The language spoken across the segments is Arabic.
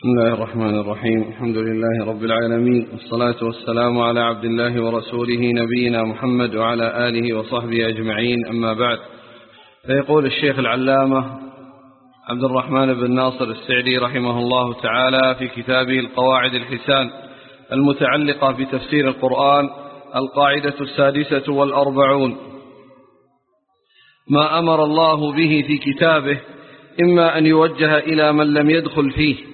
بسم الله الرحمن الرحيم. الحمد لله رب العالمين. والصلاة والسلام على عبد الله ورسوله نبينا محمد وعلى آله وصحبه أجمعين. أما بعد فيقول الشيخ العلامة عبد الرحمن بن ناصر السعدي رحمه الله تعالى في كتابه القواعد الحسان المتعلقة بتفسير القرآن القاعدة السادسة والأربعون. ما أمر الله به في كتابه إما أن يوجه إلى من لم يدخل فيه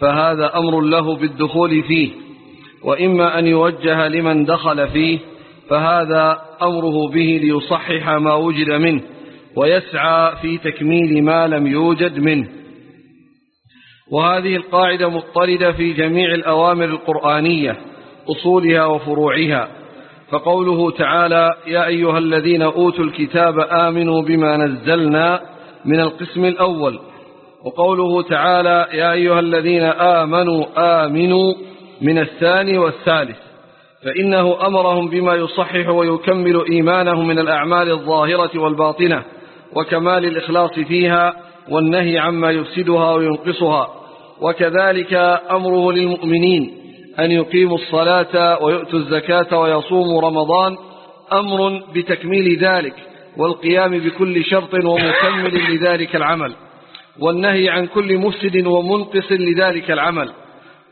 فهذا أمر له بالدخول فيه. وإما أن يوجه لمن دخل فيه فهذا أمره به ليصحح ما وجد منه ويسعى في تكميل ما لم يوجد منه. وهذه القاعدة مضطردة في جميع الأوامر القرآنية أصولها وفروعها. فقوله تعالى يا أيها الذين أوتوا الكتاب آمنوا بما نزلنا من القسم الأول وقوله تعالى يا أيها الذين آمنوا آمنوا من الثاني والثالث. فإنه أمرهم بما يصحح ويكمل إيمانهم من الأعمال الظاهرة والباطنة وكمال الإخلاص فيها والنهي عما يفسدها وينقصها. وكذلك أمره للمؤمنين أن يقيموا الصلاة ويؤتوا الزكاة ويصوموا رمضان أمر بتكميل ذلك والقيام بكل شرط ومكمل لذلك العمل. والنهي عن كل مفسد ومنقص لذلك العمل.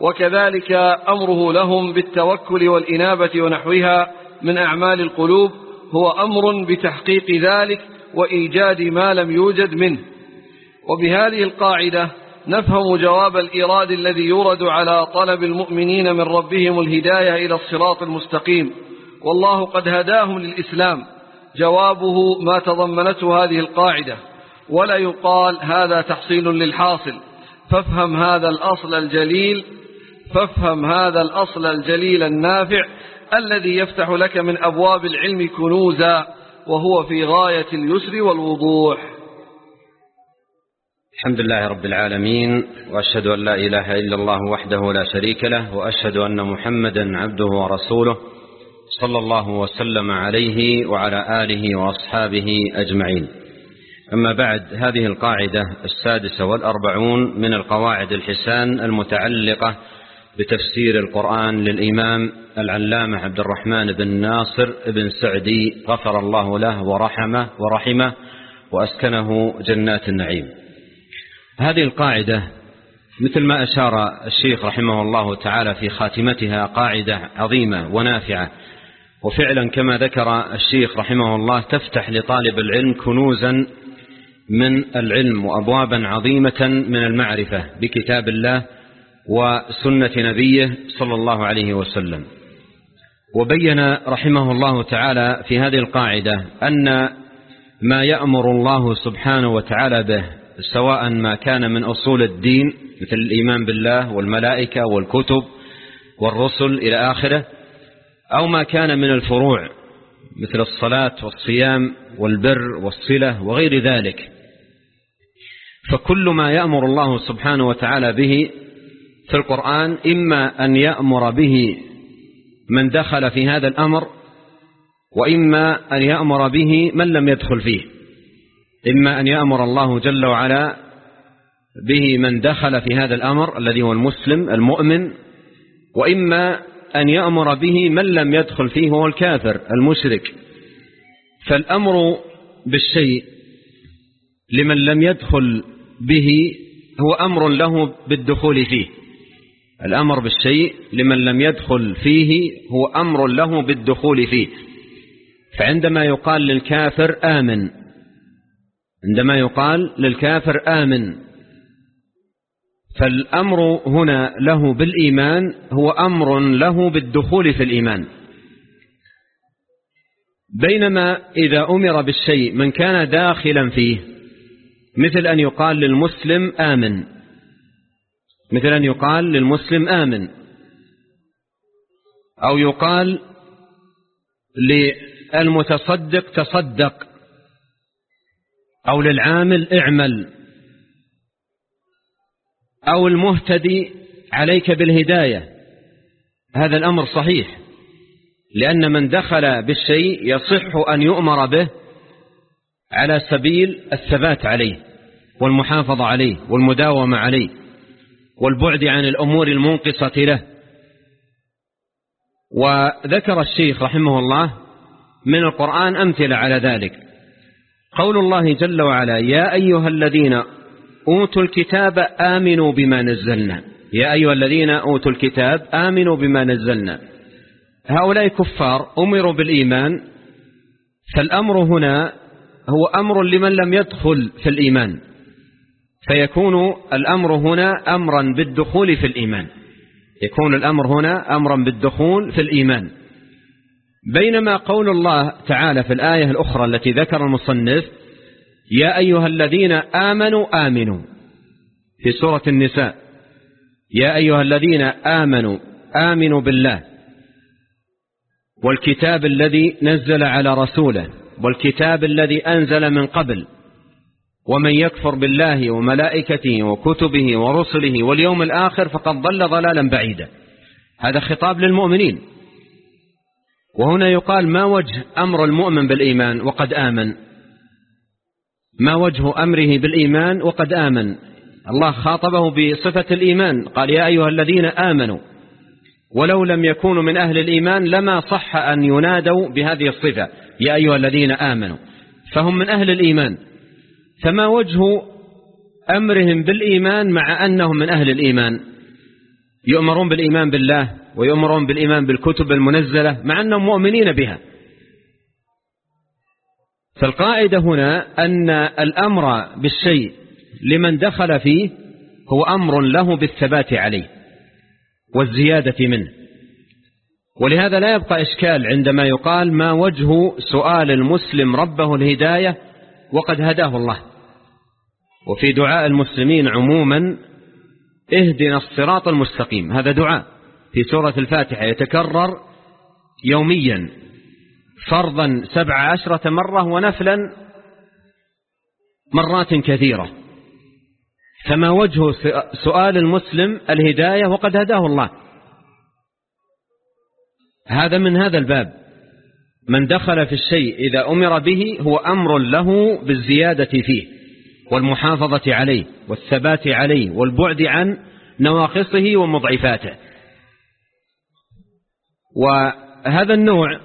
وكذلك أمره لهم بالتوكل والإنابة ونحوها من أعمال القلوب هو أمر بتحقيق ذلك وإيجاد ما لم يوجد منه. وبهذه القاعدة نفهم جواب الإيراد الذي يورد على طلب المؤمنين من ربهم الهداية إلى الصراط المستقيم. والله قد هداهم للإسلام. جوابه ما تضمنته هذه القاعدة. ولا يقال هذا تحصيل للحاصل. فافهم هذا الأصل الجليل فافهم هذا الأصل الجليل النافع الذي يفتح لك من أبواب العلم كنوزا وهو في غاية اليسر والوضوح. الحمد لله رب العالمين وأشهد أن لا إله إلا الله وحده لا شريك له وأشهد أن محمدا عبده ورسوله صلى الله وسلم عليه وعلى آله وأصحابه أجمعين. أما بعد هذه القاعدة السادسة والأربعون من القواعد الحسان المتعلقة بتفسير القرآن للإمام العلامة عبد الرحمن بن ناصر بن سعدي غفر الله له ورحمه ورحمه وأسكنه جنات النعيم. هذه القاعدة مثل ما أشار الشيخ رحمه الله تعالى في خاتمتها قاعدة عظيمة ونافعة. وفعلا كما ذكر الشيخ رحمه الله تفتح لطالب العلم كنوزا من العلم وأبوابا عظيمة من المعرفة بكتاب الله وسنة نبيه صلى الله عليه وسلم. وبين رحمه الله تعالى في هذه القاعدة أن ما يأمر الله سبحانه وتعالى به سواء ما كان من أصول الدين مثل الإيمان بالله والملائكة والكتب والرسل إلى آخره أو ما كان من الفروع مثل الصلاة والصيام والبر والصلة وغير ذلك. فكل ما يأمر الله سبحانه وتعالى به في القرآن إما أن يأمر به من دخل في هذا الأمر وإما أن يأمر به من لم يدخل فيه. إما أن يأمر الله جل وعلا به من دخل في هذا الأمر الذي هو المسلم المؤمن وإما أن يأمر به من لم يدخل فيه هو الكافر المشرك. فالأمر بالشيء لمن لم يدخل به هو أمر له بالدخول فيه. الأمر بالشيء لمن لم يدخل فيه هو أمر له بالدخول فيه. فعندما يقال للكافر آمن عندما يقال للكافر آمن فالأمر هنا له بالإيمان هو أمر له بالدخول في الإيمان. بينما إذا أمر بالشيء من كان داخلا فيه مثل أن يقال للمسلم آمن. مثل أن يقال للمسلم آمن. أو يقال للمتصدق تصدق. أو للعامل اعمل. أو المهتدي عليك بالهداية. هذا الأمر صحيح. لأن من دخل بالشيء يصح أن يؤمر به على سبيل الثبات عليه. والمحافظة عليه والمداومة عليه والبعد عن الأمور المنقصة له. وذكر الشيخ رحمه الله من القرآن أمثلة على ذلك. قول الله جل وعلا يا أيها الذين أوتوا الكتاب آمنوا بما نزلنا. يا أيها الذين أوتوا الكتاب آمنوا بما نزلنا. هؤلاء كفار أمروا بالإيمان فالأمر هنا هو أمر لمن لم يدخل في الإيمان. فيكون الأمر هنا أمرا بالدخول في الإيمان. يكون الأمر هنا أمرا بالدخول في الإيمان. بينما قول الله تعالى في الآية الأخرى التي ذكر المصنف يا أيها الذين آمنوا آمنوا في سورة النساء يا أيها الذين آمنوا آمنوا بالله والكتاب الذي نزل على رسوله والكتاب الذي أنزل من قبل ومن يكفر بالله وملائكته وكتبه ورسله واليوم الآخر فقد ضل ضلالا بعيدا. هذا خطاب للمؤمنين. وهنا يقال ما وجه أمر المؤمن بالإيمان وقد آمن؟ ما وجه أمره بالإيمان وقد آمن؟ الله خاطبه بصفة الإيمان قال يا أيها الذين آمنوا ولو لم يكونوا من أهل الإيمان لما صح أن ينادوا بهذه الصفة يا أيها الذين آمنوا. فهم من أهل الإيمان. فما وجه أمرهم بالإيمان مع أنهم من أهل الإيمان؟ يؤمرون بالإيمان بالله ويؤمرون بالإيمان بالكتب المنزلة مع أنهم مؤمنين بها. فالقاعدة هنا أن الأمر بالشيء لمن دخل فيه هو أمر له بالثبات عليه والزيادة منه. ولهذا لا يبقى إشكال عندما يقال ما وجه سؤال المسلم ربه الهداية وقد هداه الله. وفي دعاء المسلمين عموما اهدنا الصراط المستقيم. هذا دعاء. في سورة الفاتحة يتكرر يوميا فرضا سبع عشرة مرة ونفلا مرات كثيرة. فما وجه سؤال المسلم الهداية وقد هداه الله؟ هذا من هذا الباب. من دخل في الشيء إذا أمر به هو أمر له بالزيادة فيه والمحافظة عليه والثبات عليه والبعد عن نواقصه ومضعفاته. وهذا النوع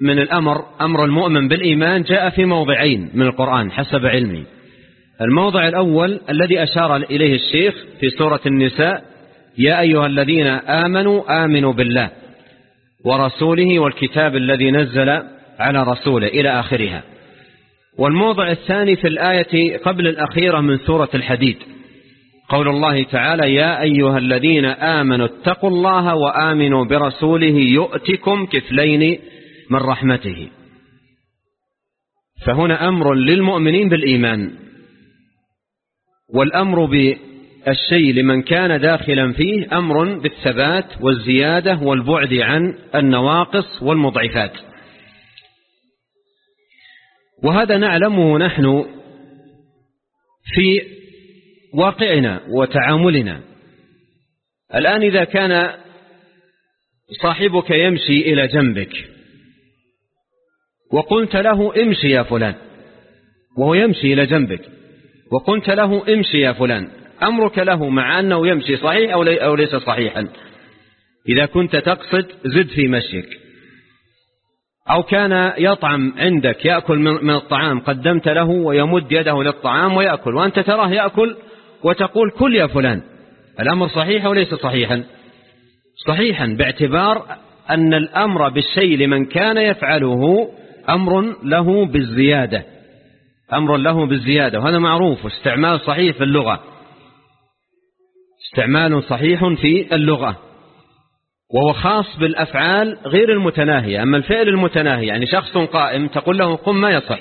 من الأمر أمر المؤمن بالإيمان جاء في موضعين من القرآن حسب علمي. الموضع الأول الذي أشار إليه الشيخ في سورة النساء يا أيها الذين آمنوا آمنوا بالله. ورسوله والكتاب الذي نزل على رسوله إلى آخرها. والموضع الثاني في الآية قبل الأخيرة من سورة الحديد. قول الله تعالى يا أيها الذين آمنوا اتقوا الله وآمنوا برسوله يؤتكم كفلين من رحمته. فهنا أمر للمؤمنين بالإيمان والأمر بالشيء لمن كان داخلا فيه أمر بالثبات والزيادة والبعد عن النواقص والمضعفات. وهذا نعلمه نحن في واقعنا وتعاملنا. الآن إذا كان صاحبك يمشي إلى جنبك وقلت له امشي يا فلان وهو يمشي إلى جنبك وقلت له امشي يا فلان أمرك له مع أنه يمشي صحيح أو ليس صحيحا. إذا كنت تقصد زد في مشيك. أو كان يطعم عندك يأكل من الطعام قدمت له ويمد يده للطعام ويأكل وأنت تراه يأكل وتقول كل يا فلان الأمر صحيح أو ليس صحيحا؟ صحيحا باعتبار أن الأمر بالشيء لمن كان يفعله أمر له بالزيادة. أمر له بالزيادة وهذا معروف واستعمال صحيح في اللغة. استعمال صحيح في اللغة. وهو خاص بالأفعال غير المتناهية. أما الفعل المتناهي يعني شخص قائم تقول له قم ما يصح.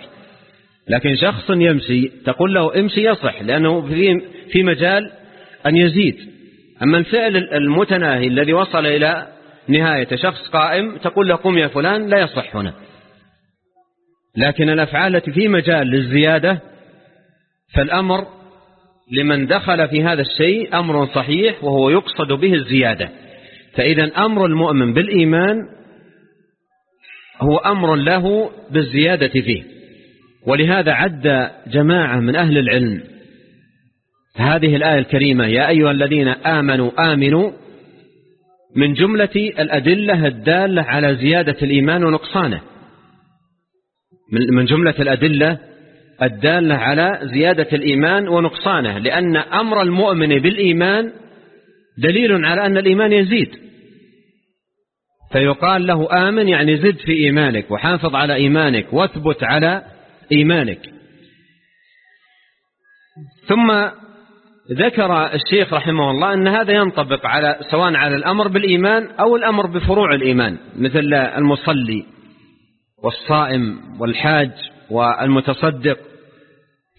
لكن شخص يمشي تقول له امشي يصح لأنه في, مجال أن يزيد. أما الفعل المتناهي الذي وصل إلى نهاية شخص قائم تقول له قم يا فلان لا يصح هنا. لكن الأفعال التي في مجال للزيادة فالأمر لمن دخل في هذا الشيء أمر صحيح وهو يقصد به الزيادة. فإذا أمر المؤمن بالإيمان هو أمر له بالزيادة فيه. ولهذا عد جماعة من أهل العلم هذه الآية الكريمة يا أيها الذين آمنوا آمنوا. من جملة الأدلة الدالة على زيادة الإيمان ونقصانه. من جملة الأدلة الدالة على زيادة الإيمان ونقصانه لأن أمر المؤمن بالإيمان دليل على أن الإيمان يزيد. فيقال له آمن يعني زد في إيمانك وحافظ على إيمانك واثبت على إيمانك. ثم ذكر الشيخ رحمه الله أن هذا ينطبق على سواء على الأمر بالإيمان أو الأمر بفروع الإيمان مثل المصلي والصائم والحاج والمتصدق.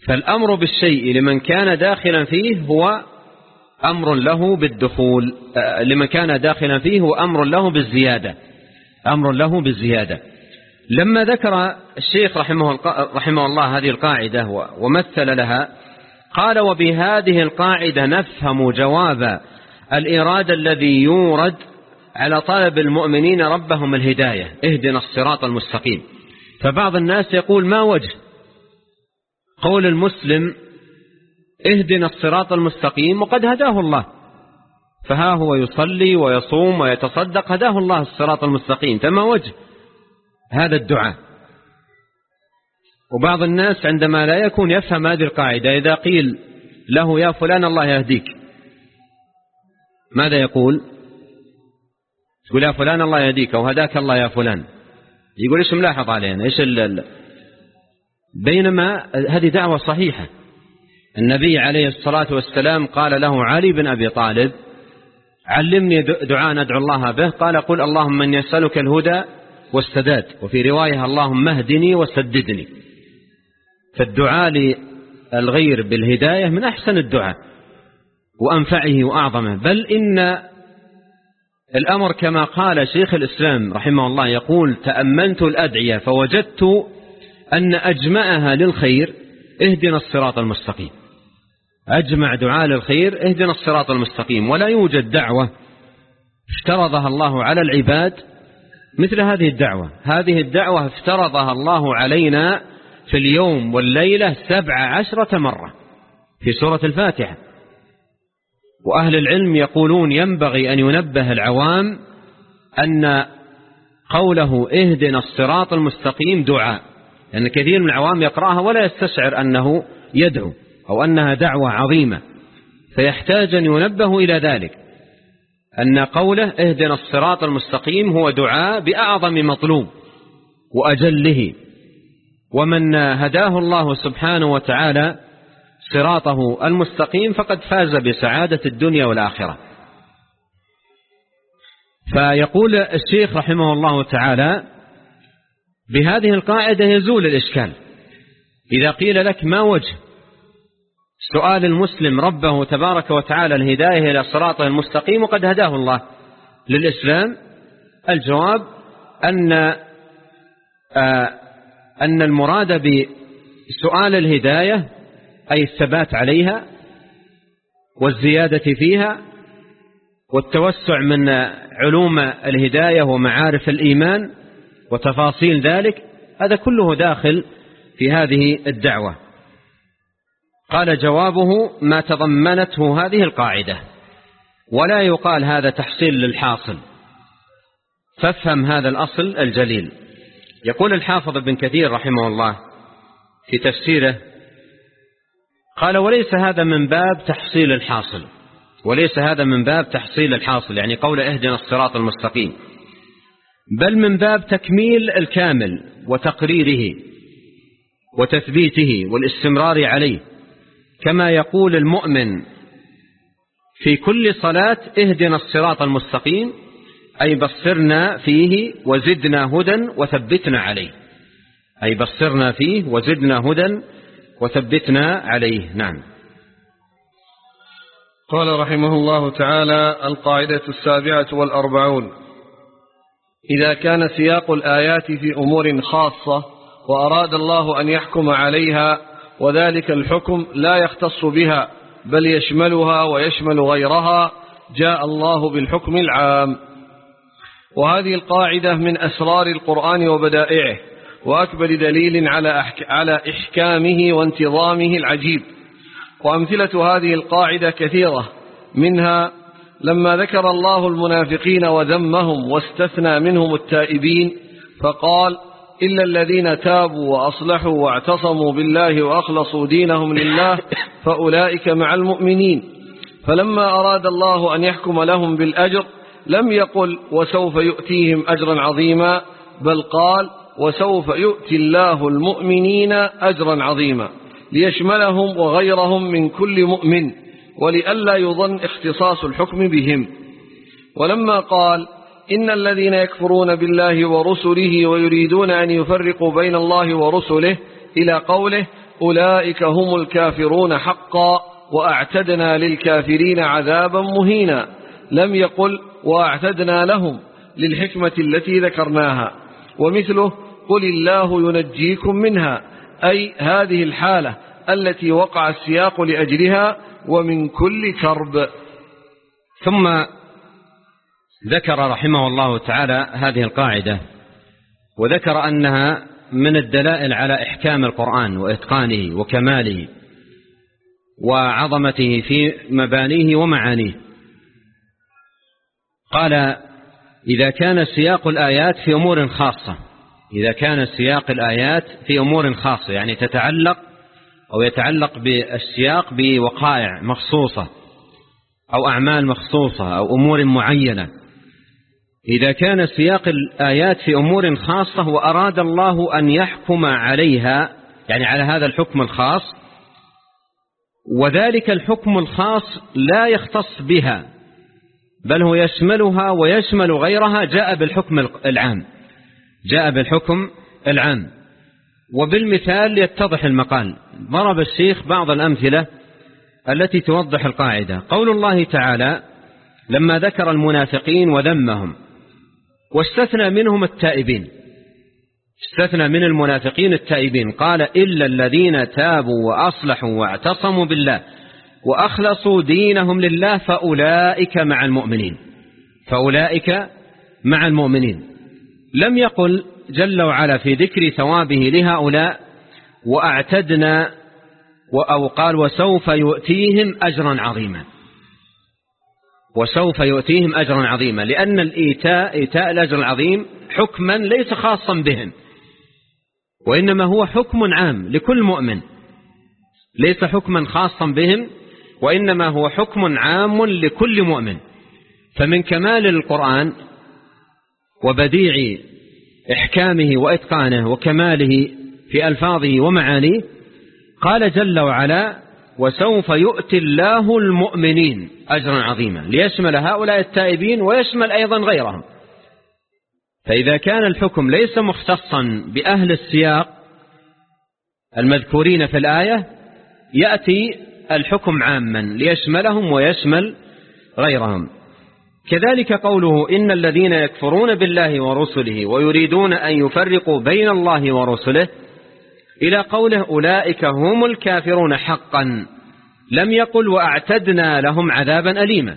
فالأمر بالشيء لمن كان داخلا فيه هو أمر له بالدخول. آه، لمن كان داخلا فيه هو أمر له بالزيادة. أمر له بالزيادة. لما ذكر الشيخ رحمه, رحمه الله هذه القاعدة ومثل لها قال وبهذه القاعدة نفهم جواب الإرادة الذي يورد على طلب المؤمنين ربهم الهداية. اهدنا الصراط المستقيم. فبعض الناس يقول ما وجه قول المسلم اهدنا الصراط المستقيم وقد هداه الله فها هو يصلي ويصوم ويتصدق هداه الله الصراط المستقيم فما وجه هذا الدعاء وبعض الناس عندما لا يكون يفهم هذه القاعدة إذا قيل له يا فلان الله يهديك ماذا يقول؟ تقول يا فلان الله يهديك أو هداك الله يا فلان يقول إيش ملاحظ علينا؟ إيش بينما هذه دعوة صحيحة. النبي عليه الصلاة والسلام قال له علي بن أبي طالب علمني دعاء ندعو الله به. قال قل اللهم من يسألك الهدى والسداد وفي رواية اللهم اهدني وسددني. فالدعاء للغير بالهداية من أحسن الدعاء وأنفعه وأعظمه. بل إن الأمر كما قال شيخ الإسلام رحمه الله يقول تأملت الأدعية فوجدت أن أجمعها للخير اهدنا الصراط المستقيم. أجمع دعاء للخير اهدنا الصراط المستقيم. ولا يوجد دعوة افترضها الله على العباد مثل هذه الدعوة. هذه الدعوة افترضها الله علينا في اليوم والليلة سبع عشرة مرة في سورة الفاتحة. وأهل العلم يقولون ينبغي أن ينبه العوام أن قوله اهدنا الصراط المستقيم دعاء لأن كثير من العوام يقرأها ولا يستشعر أنه يدعو أو أنها دعوة عظيمة. فيحتاج أن ينبه إلى ذلك أن قوله اهدنا الصراط المستقيم هو دعاء بأعظم مطلوب وأجله. ومن هداه الله سبحانه وتعالى صراطه المستقيم فقد فاز بسعادة الدنيا والآخرة. فيقول الشيخ رحمه الله تعالى بهذه القاعدة يزول الإشكال. إذا قيل لك ما وجه سؤال المسلم ربه تبارك وتعالى الهداية إلى صراطه المستقيم وقد هداه الله للإسلام الجواب أن آه، أن المراد بسؤال الهداية أي الثبات عليها والزيادة فيها والتوسع من علوم الهداية ومعارف الإيمان وتفاصيل ذلك هذا كله داخل في هذه الدعوة. قال جوابه ما تضمنته هذه القاعدة ولا يقال هذا تحصيل للحاصل. فافهم هذا الأصل الجليل. يقول الحافظ ابن كثير رحمه الله في تفسيره قال وليس هذا من باب تحصيل الحاصل. وليس هذا من باب تحصيل الحاصل يعني قول اهدنا الصراط المستقيم. بل من باب تكميل الكامل وتقريره وتثبيته والاستمرار عليه. كما يقول المؤمن في كل صلاة اهدنا الصراط المستقيم أي بصرنا فيه وزدنا هدى وثبتنا عليه. أي بصرنا فيه وزدنا هدى وثبتنا عليه. نعم. قال رحمه الله تعالى القاعدة السابعة والأربعون. إذا كان سياق الآيات في أمور خاصة وأراد الله أن يحكم عليها وذلك الحكم لا يختص بها بل يشملها ويشمل غيرها جاء الله بالحكم العام. وهذه القاعدة من أسرار القرآن وبدائعه. وأكبر دليل على على إحكامه وانتظامه العجيب. وأمثلة هذه القاعدة كثيرة. منها لما ذكر الله المنافقين وذمهم واستثنى منهم التائبين فقال إلا الذين تابوا وأصلحوا واعتصموا بالله وأخلصوا دينهم لله فأولئك مع المؤمنين. فلما أراد الله أن يحكم لهم بالأجر لم يقل وسوف يؤتيهم أجرا عظيما بل قال وسوف يؤتي الله المؤمنين أجرا عظيما ليشملهم وغيرهم من كل مؤمن ولئلا يظن اختصاص الحكم بهم. ولما قال إن الذين يكفرون بالله ورسله ويريدون أن يفرقوا بين الله ورسله إلى قوله أولئك هم الكافرون حقا وأعتدنا للكافرين عذابا مهينا. لم يقل وأعتدنا لهم للحكمة التي ذكرناها. ومثله قل الله ينجيكم منها أي هذه الحالة التي وقع السياق لأجلها ومن كل كرب. ثم ذكر رحمه الله تعالى هذه القاعدة وذكر أنها من الدلائل على إحكام القرآن وإتقانه وكماله وعظمته في مبانيه ومعانيه. قال إذا كان سياق الآيات في أمور خاصة إذا كان سياق الآيات في أمور خاصة يعني تتعلق أو يتعلق بالسياق بوقائع مخصوصة أو أعمال مخصوصة أو أمور معينة. إذا كان سياق الآيات في أمور خاصة وأراد الله أن يحكم عليها يعني على هذا الحكم الخاص وذلك الحكم الخاص لا يختص بها بل هو يشملها ويشمل غيرها جاء بالحكم العام. جاء بالحكم العام. وبالمثال يتضح المقال. ضرب الشيخ بعض الأمثلة التي توضح القاعدة. قول الله تعالى لما ذكر المنافقين وذمهم واستثنى منهم التائبين. استثنى من المنافقين التائبين. قال إلا الذين تابوا وأصلحوا واعتصموا بالله وأخلصوا دينهم لله فأولئك مع المؤمنين. فأولئك مع المؤمنين. لم يقل جل وعلا في ذكر ثوابه لهؤلاء وأعتدنا أو قال وسوف يؤتيهم أجرا عظيما. وسوف يؤتيهم أجرا عظيما. لأن الإيتاء إيتاء الأجر العظيم حكما ليس خاصا بهم. وإنما هو حكم عام لكل مؤمن. ليس حكما خاصا بهم وإنما هو حكم عام لكل مؤمن. فمن كمال القرآن وبديع إحكامه وإتقانه وكماله في ألفاظه ومعانيه قال جل وعلا وسوف يؤتي الله المؤمنين أجرا عظيما ليشمل هؤلاء التائبين ويشمل أيضا غيرهم. فإذا كان الحكم ليس مختصا بأهل السياق المذكورين في الآية يأتي الحكم عاما ليشملهم ويشمل غيرهم. كذلك قوله إن الذين يكفرون بالله ورسله ويريدون أن يفرقوا بين الله ورسله إلى قوله أولئك هم الكافرون حقا لم يقل وأعتدنا لهم عذابا أليما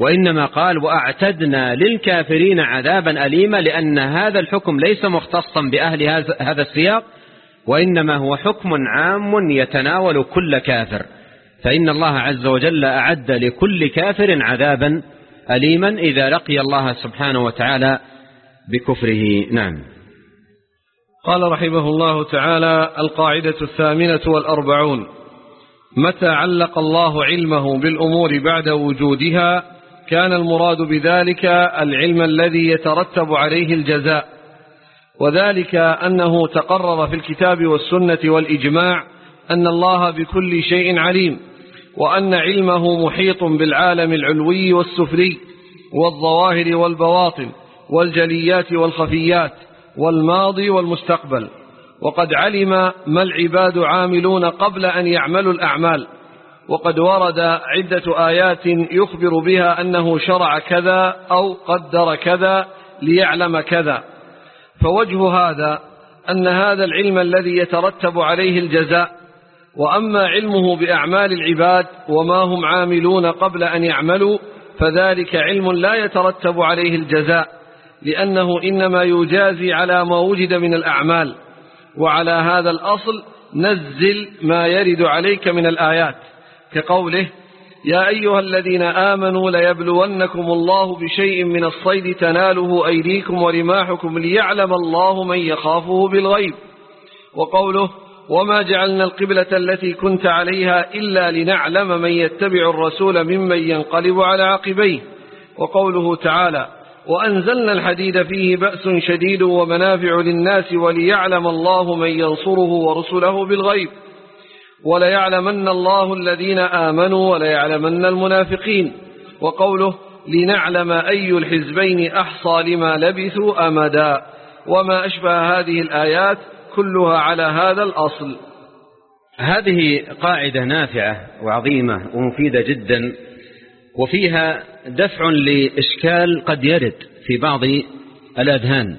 وإنما قال وأعتدنا للكافرين عذابا أليما لأن هذا الحكم ليس مختصا بأهل هذا السياق وإنما هو حكم عام يتناول كل كافر فإن الله عز وجل أعد لكل كافر عذابا أليما إذا لقي الله سبحانه وتعالى بكفره. نعم. قال رحمه الله تعالى القاعدة الثامنة والأربعون متى علق الله علمه بالأمور بعد وجودها كان المراد بذلك العلم الذي يترتب عليه الجزاء وذلك أنه تقرر في الكتاب والسنة والإجماع أن الله بكل شيء عليم. وأن علمه محيط بالعالم العلوي والسفلي والظواهر والبواطن والجليات والخفيات والماضي والمستقبل. وقد علم ما العباد عاملون قبل أن يعملوا الأعمال. وقد ورد عدة آيات يخبر بها أنه شرع كذا أو قدر كذا ليعلم كذا. فوجه هذا أن هذا العلم الذي يترتب عليه الجزاء وأما علمه بأعمال العباد وما هم عاملون قبل أن يعملوا فذلك علم لا يترتب عليه الجزاء لأنه إنما يجازي على ما وجد من الأعمال وعلى هذا الأصل نزل ما يرد عليك من الآيات كقوله يا أيها الذين آمنوا ليبلونكم الله بشيء من الصيد تناله أيديكم ورماحكم ليعلم الله من يخافه بالغيب وقوله وما جعلنا القبلة التي كنت عليها إلا لنعلم من يتبع الرسول ممن ينقلب على عقبيه وقوله تعالى وأنزلنا الحديد فيه بأس شديد ومنافع للناس وليعلم الله من ينصره ورسله بالغيب وليعلمن الله الذين آمنوا وليعلمن المنافقين وقوله لنعلم أي الحزبين أحصى لما لبثوا أمدا وما أشبه هذه الآيات كلها على هذا الأصل. هذه قاعدة نافعة وعظيمة ومفيدة جدا وفيها دفع لإشكال قد يرد في بعض الأذهان.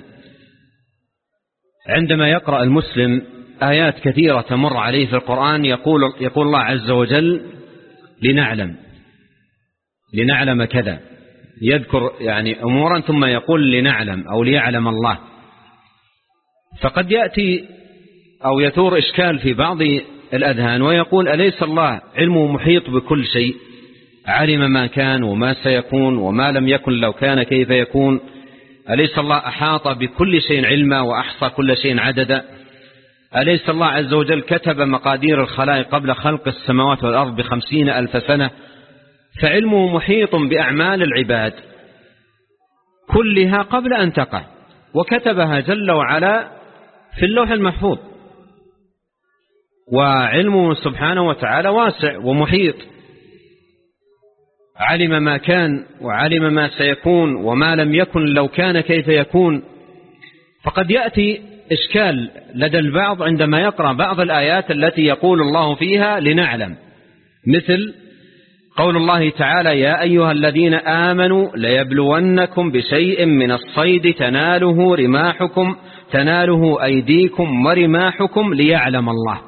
عندما يقرأ المسلم آيات كثيرة تمر عليه في القرآن يقول, يقول الله عز وجل لنعلم لنعلم كذا. يذكر يعني أمورا ثم يقول لنعلم أو ليعلم الله. فقد يأتي أو يثور إشكال في بعض الأذهان ويقول أليس الله علمه محيط بكل شيء؟ علم ما كان وما سيكون وما لم يكن لو كان كيف يكون؟ أليس الله أحاط بكل شيء علما وأحصى كل شيء عددا؟ أليس الله عز وجل كتب مقادير الخلائق قبل خلق السماوات والأرض بخمسين ألف سنة؟ فعلمه محيط بأعمال العباد كلها قبل أن تقع وكتبها جل وعلا في اللوح المحفوظ. وعلمه سبحانه وتعالى واسع ومحيط. علم ما كان وعلم ما سيكون وما لم يكن لو كان كيف يكون. فقد يأتي إشكال لدى البعض عندما يقرأ بعض الآيات التي يقول الله فيها لنعلم. مثل قول الله تعالى يا أيها الذين آمنوا ليبلونكم بشيء من الصيد تناله رماحكم تناله أيديكم ورماحكم ليعلم الله.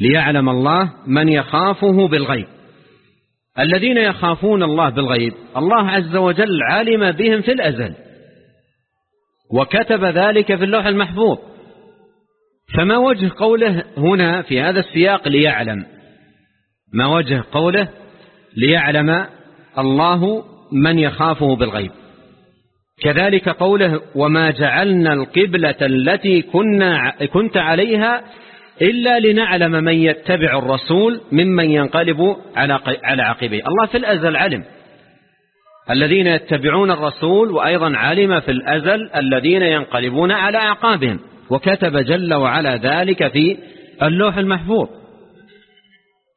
ليعلم الله من يخافه بالغيب. الذين يخافون الله بالغيب الله عز وجل علم بهم في الأزل. وكتب ذلك في اللوح المحفوظ. فما وجه قوله هنا في هذا السياق ليعلم؟ ما وجه قوله ليعلم الله من يخافه بالغيب؟ كذلك قوله وما جعلنا القبلة التي كنا كنت عليها إلا لنعلم من يتبع الرسول ممن ينقلب على على عقبيه. الله في الأزل علم. الذين يتبعون الرسول وأيضا علم في الأزل الذين ينقلبون على أعقابهم. وكتب جل وعلا ذلك في اللوح المحفوظ.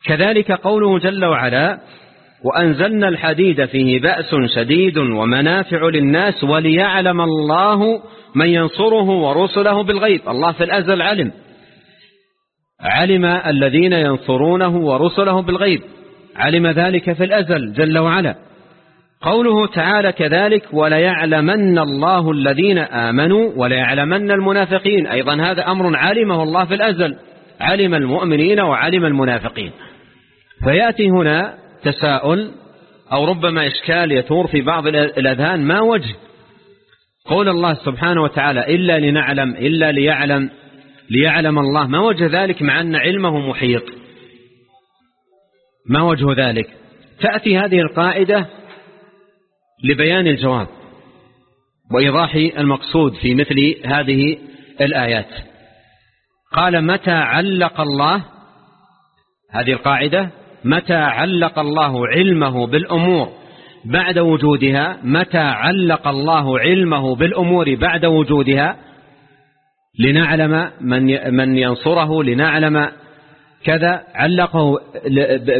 كذلك قوله جل وعلا وأنزلنا الحديد فيه بأس شديد ومنافع للناس وليعلم الله من ينصره ورسله بالغيب. الله في الأزل علم. علم الذين ينصرونه ورسله بالغيب. علم ذلك في الأزل جل وعلا. قوله تعالى كذلك وليعلمن الله الذين آمنوا وليعلمن المنافقين أيضا هذا أمر علمه الله في الأزل. علم المؤمنين وعلم المنافقين. فيأتي هنا تساؤل أو ربما إشكال يثور في بعض الأذهان ما وجه؟ قول الله سبحانه وتعالى إلا لنعلم إلا ليعلم ليعلم الله. ما وجه ذلك مع أن علمه محيط؟ ما وجه ذلك؟ تأتي هذه القاعدة لبيان الجواب وإيضاح المقصود في مثل هذه الآيات. قال متى علق الله؟ هذه القاعدة. متى علق الله علمه بالأمور بعد وجودها؟ متى علق الله علمه بالأمور بعد وجودها؟ لنعلم من من ينصره لنعلم كذا. علقه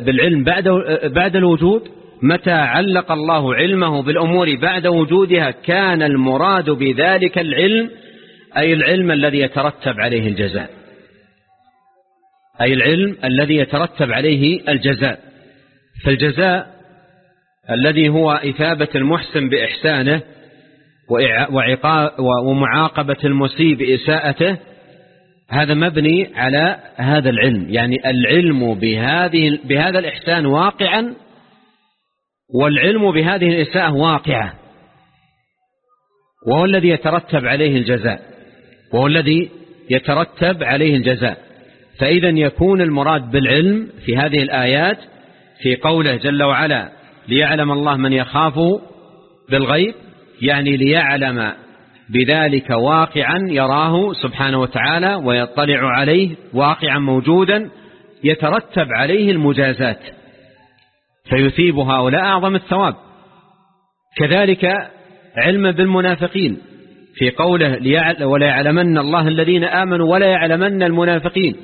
بالعلم بعد بعد الوجود؟ متى علق الله علمه بالأمور بعد وجودها؟ كان المراد بذلك العلم أي العلم الذي يترتب عليه الجزاء. أي العلم الذي يترتب عليه الجزاء. فالجزاء الذي هو إثابة المحسن بإحسانه ومعاقبة المسيء بإساءته هذا مبني على هذا العلم. يعني العلم بهذه بهذا الإحسان واقعا والعلم بهذه الإساءة واقعة. وهو الذي يترتب عليه الجزاء. وهو الذي يترتب عليه الجزاء. فإذا يكون المراد بالعلم في هذه الآيات في قوله جل وعلا ليعلم الله من يخافه بالغيب يعني ليعلم بذلك واقعا يراه سبحانه وتعالى ويطلع عليه واقعا موجودا يترتب عليه المجازات. فيثيب هؤلاء أعظم الثواب. كذلك علما بالمنافقين. في قوله ولا يعلمن الله الذين آمنوا ولا يعلمن المنافقين.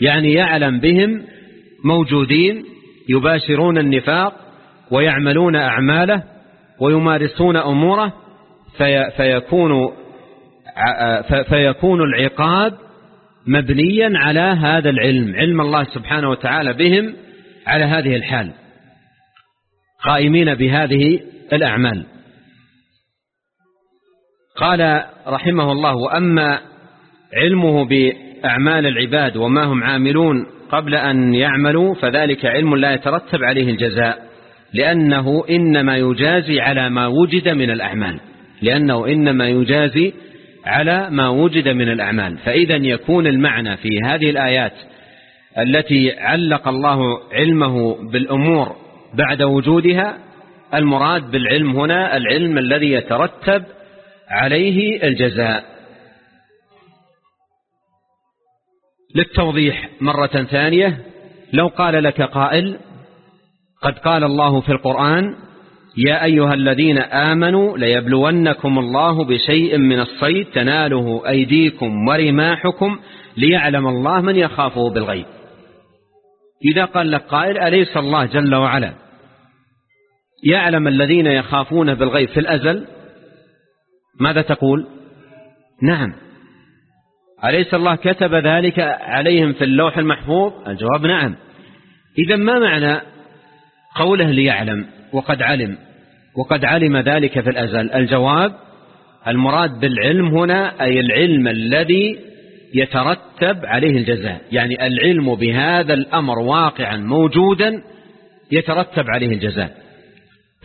يعني يعلم بهم موجودين يباشرون النفاق ويعملون أعماله ويمارسون أموره في فيكون فيكون العقاب مبنيا على هذا العلم علم الله سبحانه وتعالى بهم على هذه الحال قائمين بهذه الأعمال. قال رحمه الله وأما علمه بأعمال العباد وما هم عاملون قبل أن يعملوا فذلك علم لا يترتب عليه الجزاء لأنه إنما يجازي على ما وجد من الأعمال لأنه إنما يجازي على ما وجد من الأعمال. فإذا يكون المعنى في هذه الآيات التي علق الله علمه بالأمور بعد وجودها المراد بالعلم هنا العلم الذي يترتب عليه الجزاء. للتوضيح مرة ثانية. لو قال لك قائل قد قال الله في القرآن يا أيها الذين آمنوا ليبلونكم الله بشيء من الصيد تناله أيديكم ورماحكم ليعلم الله من يخافه بالغيب. إذا قال لك قائل أليس الله جل وعلا؟ يعلم الذين يخافون بالغيب في الأزل؟ ماذا تقول؟ نعم. أليس الله كتب ذلك عليهم في اللوح المحفوظ؟ الجواب نعم. إذا ما معنى قوله ليعلم وقد علم؟ وقد علم ذلك في الأزل. الجواب المراد بالعلم هنا أي العلم الذي يترتب عليه الجزاء. يعني العلم بهذا الأمر واقعا موجودا يترتب عليه الجزاء.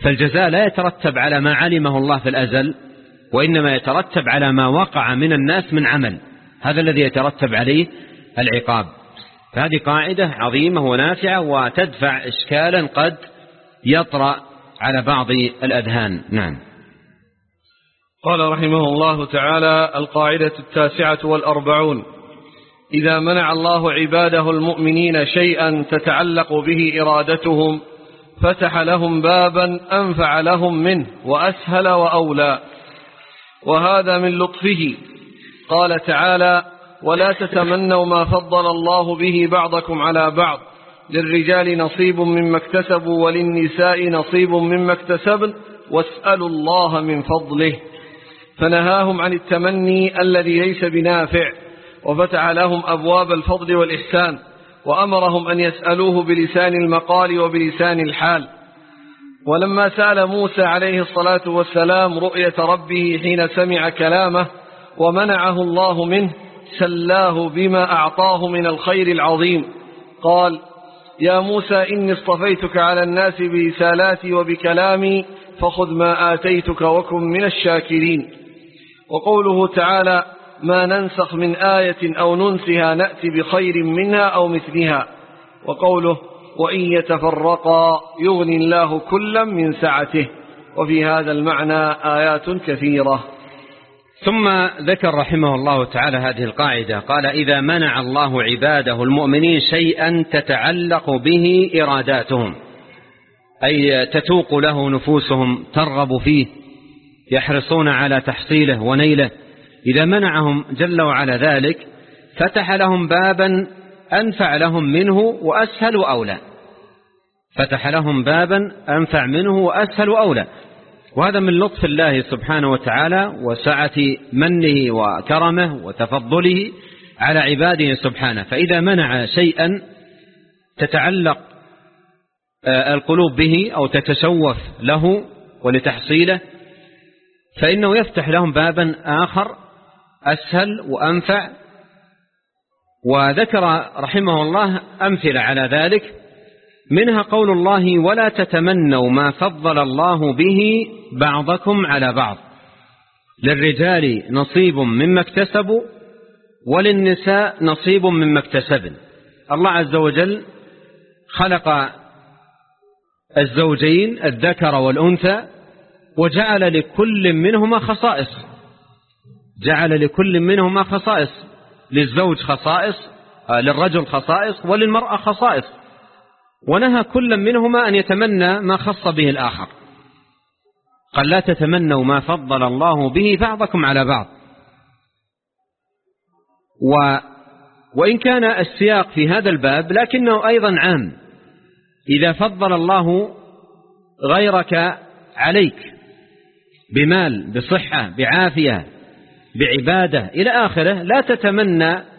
فالجزاء لا يترتب على ما علمه الله في الأزل وإنما يترتب على ما وقع من الناس من عمل. هذا الذي يترتب عليه العقاب. فهذه قاعدة عظيمة ونافعة وتدفع إشكالا قد يطرأ على بعض الأذهان. نعم. قال رحمه الله تعالى القاعدة التاسعة والأربعون. إذا منع الله عباده المؤمنين شيئا تتعلق به إرادتهم فتح لهم بابا أنفع لهم منه وأسهل وأولى. وهذا من لطفه. قال تعالى ولا تتمنوا ما فضل الله به بعضكم على بعض. للرجال نصيب مما اكتسبوا وللنساء نصيب مما اكتسبن. واسألوا الله من فضله. فنهاهم عن التمني الذي ليس بنافع. وفتح لهم أبواب الفضل والإحسان. وأمرهم أن يسألوه بلسان المقال وبلسان الحال. ولما سأل موسى عليه الصلاة والسلام رؤية ربه حين سمع كلامه ومنعه الله منه سلاه بما أعطاه من الخير العظيم. قال يا موسى إني اصطفيتك على الناس برسالاتي وبكلامي فخذ ما آتيتك وكن من الشاكرين. وقوله تعالى ما ننسخ من آية أو ننسها نأتي بخير منها أو مثلها. وقوله وإن يتفرقا يغني الله كلا من سعته. وفي هذا المعنى آيات كثيرة. ثم ذكر رحمه الله تعالى هذه القاعدة. قال إذا منع الله عباده المؤمنين شيئا تتعلق به إراداتهم أي تتوق له نفوسهم ترغب فيه يحرصون على تحصيله ونيله. إذا منعهم جل وعلا ذلك فتح لهم بابا أنفع لهم منه وأسهل وأولى. فتح لهم بابا أنفع منه وأسهل وأولى. وهذا من لطف الله سبحانه وتعالى وسعة منه وكرمه وتفضله على عباده سبحانه. فإذا منع شيئا تتعلق آه، القلوب به أو تتشوف له ولتحصيله فإنه يفتح لهم بابا آخر أسهل وأنفع. وذكر رحمه الله أمثلة على ذلك. منها قول الله ولا تتمنوا ما فضل الله به بعضكم على بعض. للرجال نصيب مما اكتسبوا وللنساء نصيب مما اكتسبن. الله عز وجل خلق الزوجين الذكر والأنثى وجعل لكل منهما خصائص. جعل لكل منهما خصائص للزوج خصائص آه، للرجل خصائص وللمرأة خصائص. ونهى كل منهما أن يتمنى ما خص به الآخر. قال لا تتمنوا ما فضل الله به بعضكم على بعض. و وإن كان السياق في هذا الباب لكنه أيضا عام. إذا فضل الله غيرك عليك بمال بصحة بعافية بعبادة إلى آخره لا تتمنى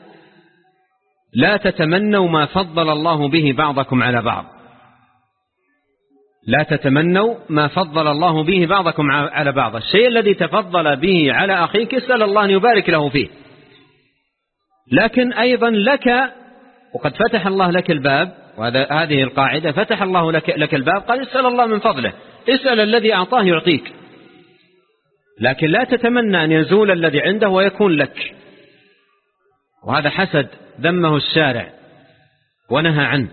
لا تتمنوا ما فضل الله به بعضكم على بعض. لا تتمنوا ما فضل الله به بعضكم على بعض. الشيء الذي تفضل به على أخيك اسأل الله أن يبارك له فيه. لكن أيضا لك وقد فتح الله لك الباب وهذه القاعدة فتح الله لك, لك الباب قال اسأل الله من فضله. اسأل الذي أعطاه يعطيك. لكن لا تتمنى أن يزول الذي عنده ويكون لك. وهذا حسد. ذمه الشارع ونهى عنه.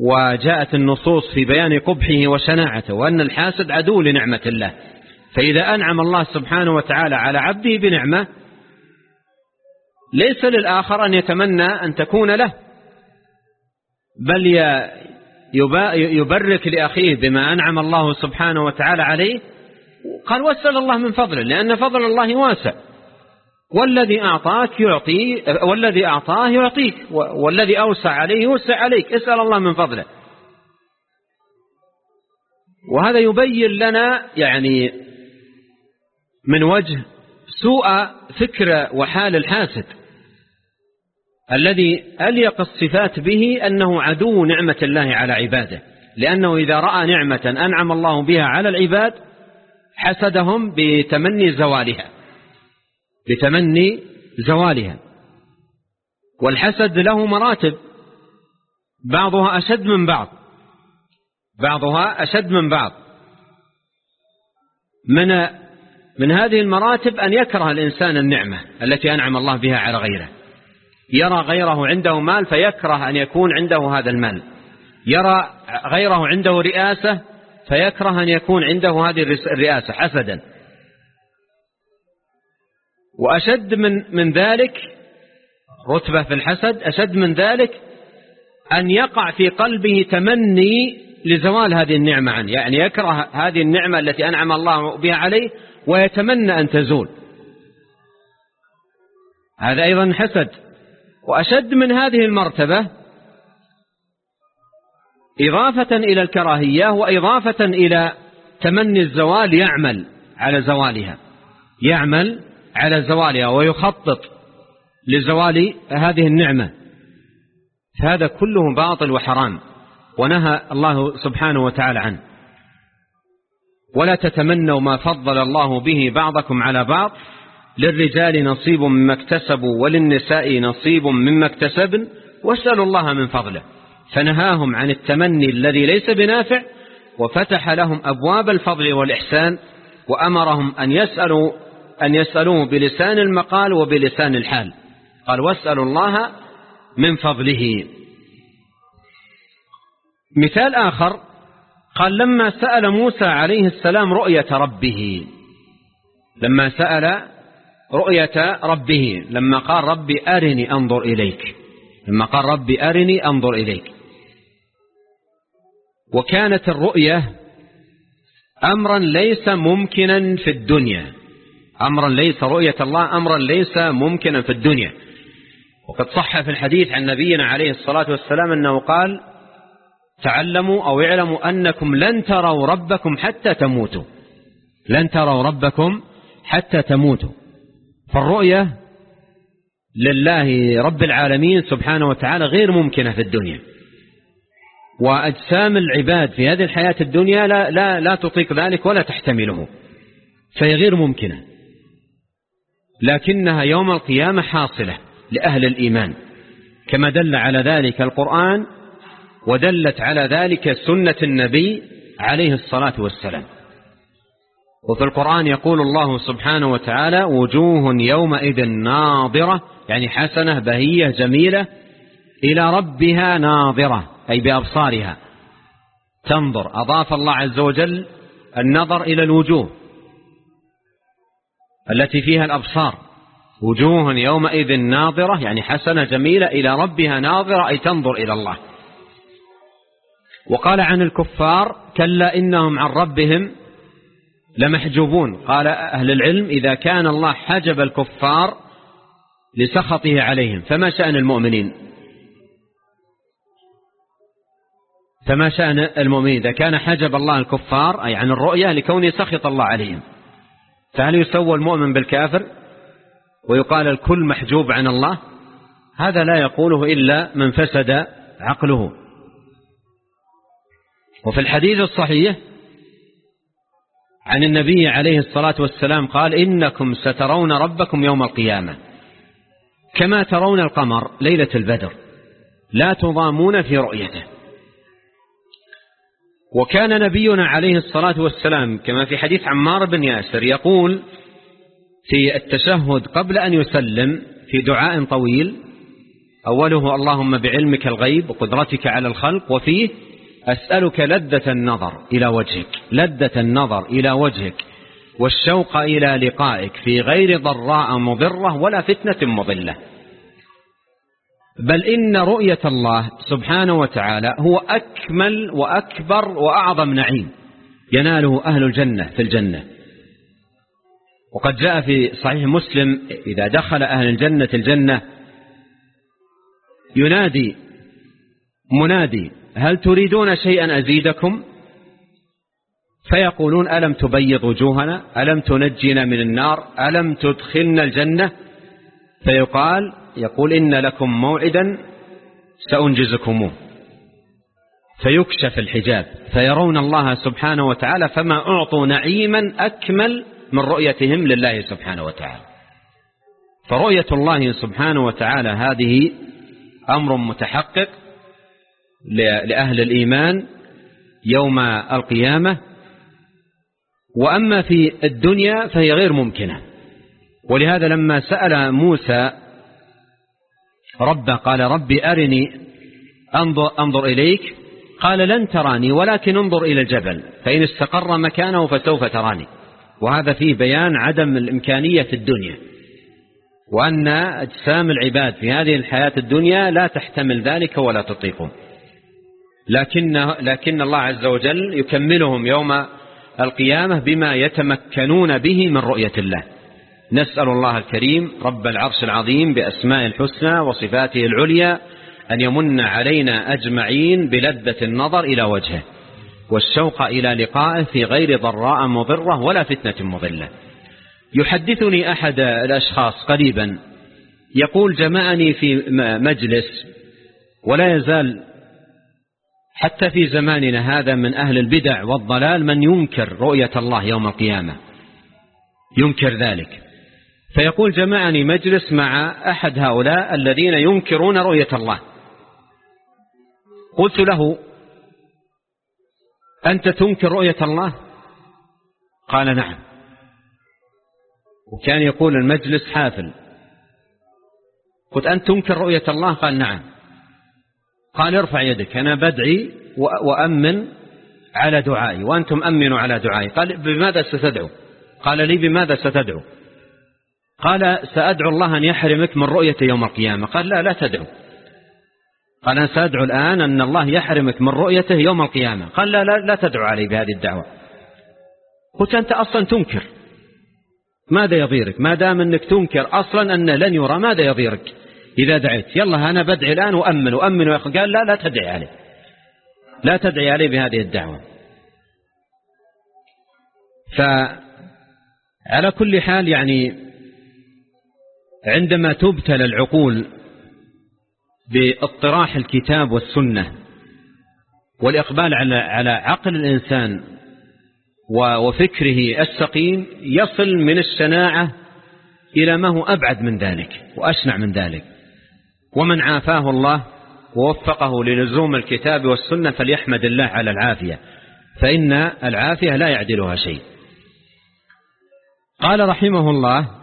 وجاءت النصوص في بيان قبحه وشناعته وأن الحاسد عدو لنعمة الله. فإذا أنعم الله سبحانه وتعالى على عبده بنعمة ليس للآخر أن يتمنى أن تكون له بل يبرك لأخيه بما أنعم الله سبحانه وتعالى عليه. قال واسأل الله من فضله لأن فضل الله واسع. والذي أعطاك يعطي والذي أعطاه يعطيك والذي أوسع عليه يوسع عليك. اسأل الله من فضله. وهذا يبين لنا يعني من وجه سوء فكر وحال الحاسد الذي أليق الصفات به أنه عدو نعمة الله على عباده. لأنه إذا رأى نعمة أنعم الله بها على العباد حسدهم بتمني زوالها. بتمني زوالها. والحسد له مراتب. بعضها أشد من بعض. بعضها أشد من بعض. من من هذه المراتب أن يكره الإنسان النعمة التي أنعم الله بها على غيره. يرى غيره عنده مال فيكره أن يكون عنده هذا المال. يرى غيره عنده رئاسة فيكره أن يكون عنده هذه الرئاسة حسدا. وأشد من, من ذلك رتبة في الحسد أشد من ذلك أن يقع في قلبه تمني لزوال هذه النعمة عنه يعني يكره هذه النعمة التي أنعم الله بها عليه ويتمنى أن تزول. هذا أيضا حسد. وأشد من هذه المرتبة إضافة إلى الكراهية وإضافة إلى تمني الزوال يعمل على زوالها. يعمل على زوالها ويخطط لزوال هذه النعمة. فهذا كله باطل وحرام ونهى الله سبحانه وتعالى عنه. ولا تتمنوا ما فضل الله به بعضكم على بعض للرجال نصيب مما اكتسبوا وللنساء نصيب مما اكتسبن واسألوا الله من فضله. فنهاهم عن التمني الذي ليس بنافع وفتح لهم أبواب الفضل والإحسان وأمرهم أن يسألوا أن يسألوه بلسان المقال وبلسان الحال. قال واسألوا الله من فضله. مثال آخر قال لما سأل موسى عليه السلام رؤية ربه. لما سأل رؤية ربه لما قال ربي أرني أنظر إليك. لما قال ربي أرني أنظر إليك. وكانت الرؤية أمرا ليس ممكنا في الدنيا. أمرا ليس رؤية الله أمرا ليس ممكنا في الدنيا. وقد صح في الحديث عن نبينا عليه الصلاة والسلام أنه قال تعلموا أو اعلموا أنكم لن تروا ربكم حتى تموتوا. لن تروا ربكم حتى تموتوا. فالرؤية لله رب العالمين سبحانه وتعالى غير ممكنة في الدنيا. وأجسام العباد في هذه الحياة الدنيا لا, لا, لا تطيق ذلك ولا تحتمله. فهي غير ممكنة. لكنها يوم القيامة حاصلة لأهل الإيمان. كما دل على ذلك القرآن ودلت على ذلك سنة النبي عليه الصلاة والسلام. وفي القرآن يقول الله سبحانه وتعالى وجوه يومئذ ناظرة يعني حسنة بهية جميلة إلى ربها ناظرة أي بأبصارها. تنظر أضاف الله عز وجل النظر إلى الوجوه. التي فيها الأبصار. وجوه يومئذ ناظرة يعني حسنة جميلة إلى ربها ناظرة أي تنظر إلى الله. وقال عن الكفار كلا إنهم عن ربهم لمحجوبون. قال أهل العلم إذا كان الله حجب الكفار لسخطه عليهم فما شأن المؤمنين؟ فما شأن المؤمنين؟ إذا كان حجب الله الكفار أي عن الرؤية لكونه سخط الله عليهم. فهل يسوى المؤمن بالكافر ويقال الكل محجوب عن الله؟ هذا لا يقوله إلا من فسد عقله. وفي الحديث الصحيح عن النبي عليه الصلاة والسلام قال إنكم سترون ربكم يوم القيامة. كما ترون القمر ليلة البدر. لا تضامون في رؤيته. وكان نبينا عليه الصلاة والسلام كما في حديث عمار بن ياسر يقول في التشهد قبل أن يسلم في دعاء طويل أوله اللهم بعلمك الغيب وقدرتك على الخلق وفيه أسألك لذة النظر إلى وجهك لذة النظر إلى وجهك والشوق إلى لقائك في غير ضراء مضرة ولا فتنة مضلة. بل إن رؤية الله سبحانه وتعالى هو أكمل وأكبر وأعظم نعيم يناله أهل الجنة في الجنة. وقد جاء في صحيح مسلم إذا دخل أهل الجنة الجنة ينادي منادي هل تريدون شيئا أزيدكم؟ فيقولون ألم تبيض وجوهنا؟ ألم تنجينا من النار؟ ألم تدخلنا الجنة؟ فيقال يقول إن لكم موعدا سأنجزكموه. فيكشف الحجاب فيرون الله سبحانه وتعالى فما أعطوا نعيما أكمل من رؤيتهم لله سبحانه وتعالى. فرؤية الله سبحانه وتعالى هذه أمر متحقق لأهل الإيمان يوم القيامة. وأما في الدنيا فهي غير ممكنة. ولهذا لما سأل موسى ربه قال ربي أرني أنظر, أنظر إليك قال لن تراني ولكن انظر إلى الجبل فإن استقر مكانه فسوف تراني. وهذا فيه بيان عدم الإمكانية في الدنيا وأن أجسام العباد في هذه الحياة الدنيا لا تحتمل ذلك ولا تطيقه. لكن, لكن الله عز وجل يكملهم يوم القيامة بما يتمكنون به من رؤية الله. نسأل الله الكريم رب العرش العظيم بأسماء الحسنى وصفاته العليا أن يمن علينا أجمعين بلذة النظر إلى وجهه والشوق إلى لقائه في غير ضراء مضرة ولا فتنة مضلة. يحدثني أحد الأشخاص قريبا يقول جمعني في مجلس ولا يزال حتى في زماننا هذا من أهل البدع والضلال من ينكر رؤية الله يوم القيامة. ينكر ذلك. فيقول جمعني مجلس مع أحد هؤلاء الذين ينكرون رؤية الله. قلت له أنت تنكر رؤية الله؟ قال نعم. وكان يقول المجلس حافل. قلت أنت تنكر رؤية الله؟ قال نعم. قال ارفع يدك أنا بدعي وأمن على دعائي وأنتم أمنوا على دعائي. قال بماذا ستدعو؟ قال لي بماذا ستدعو؟ قال سأدعو الله أن يحرمك من رؤية يوم القيامة. قال لا لا تدعو. قال أنا سأدعو الآن أن الله يحرمك من رؤيته يوم القيامة. قال لا لا, لا تدعو علي بهذه الدعوة. قلت أنت أصلا تنكر. ماذا يضيرك؟ ما دام أنك تنكر أصلا أن لن يرى ماذا يضيرك؟ إذا دعيت يلا أنا بدعي الآن وأمن وأمن قال لا لا تدعي عليه لا تدعي عليه بهذه الدعوة. فعلى كل حال يعني عندما تبتلى العقول باطراح الكتاب والسنة والإقبال على على عقل الإنسان وفكره السقيم يصل من الشناعة إلى ما هو أبعد من ذلك وأشنع من ذلك. ومن عافاه الله ووفقه للزوم الكتاب والسنة فليحمد الله على العافية فإن العافية لا يعدلها شيء. قال رحمه الله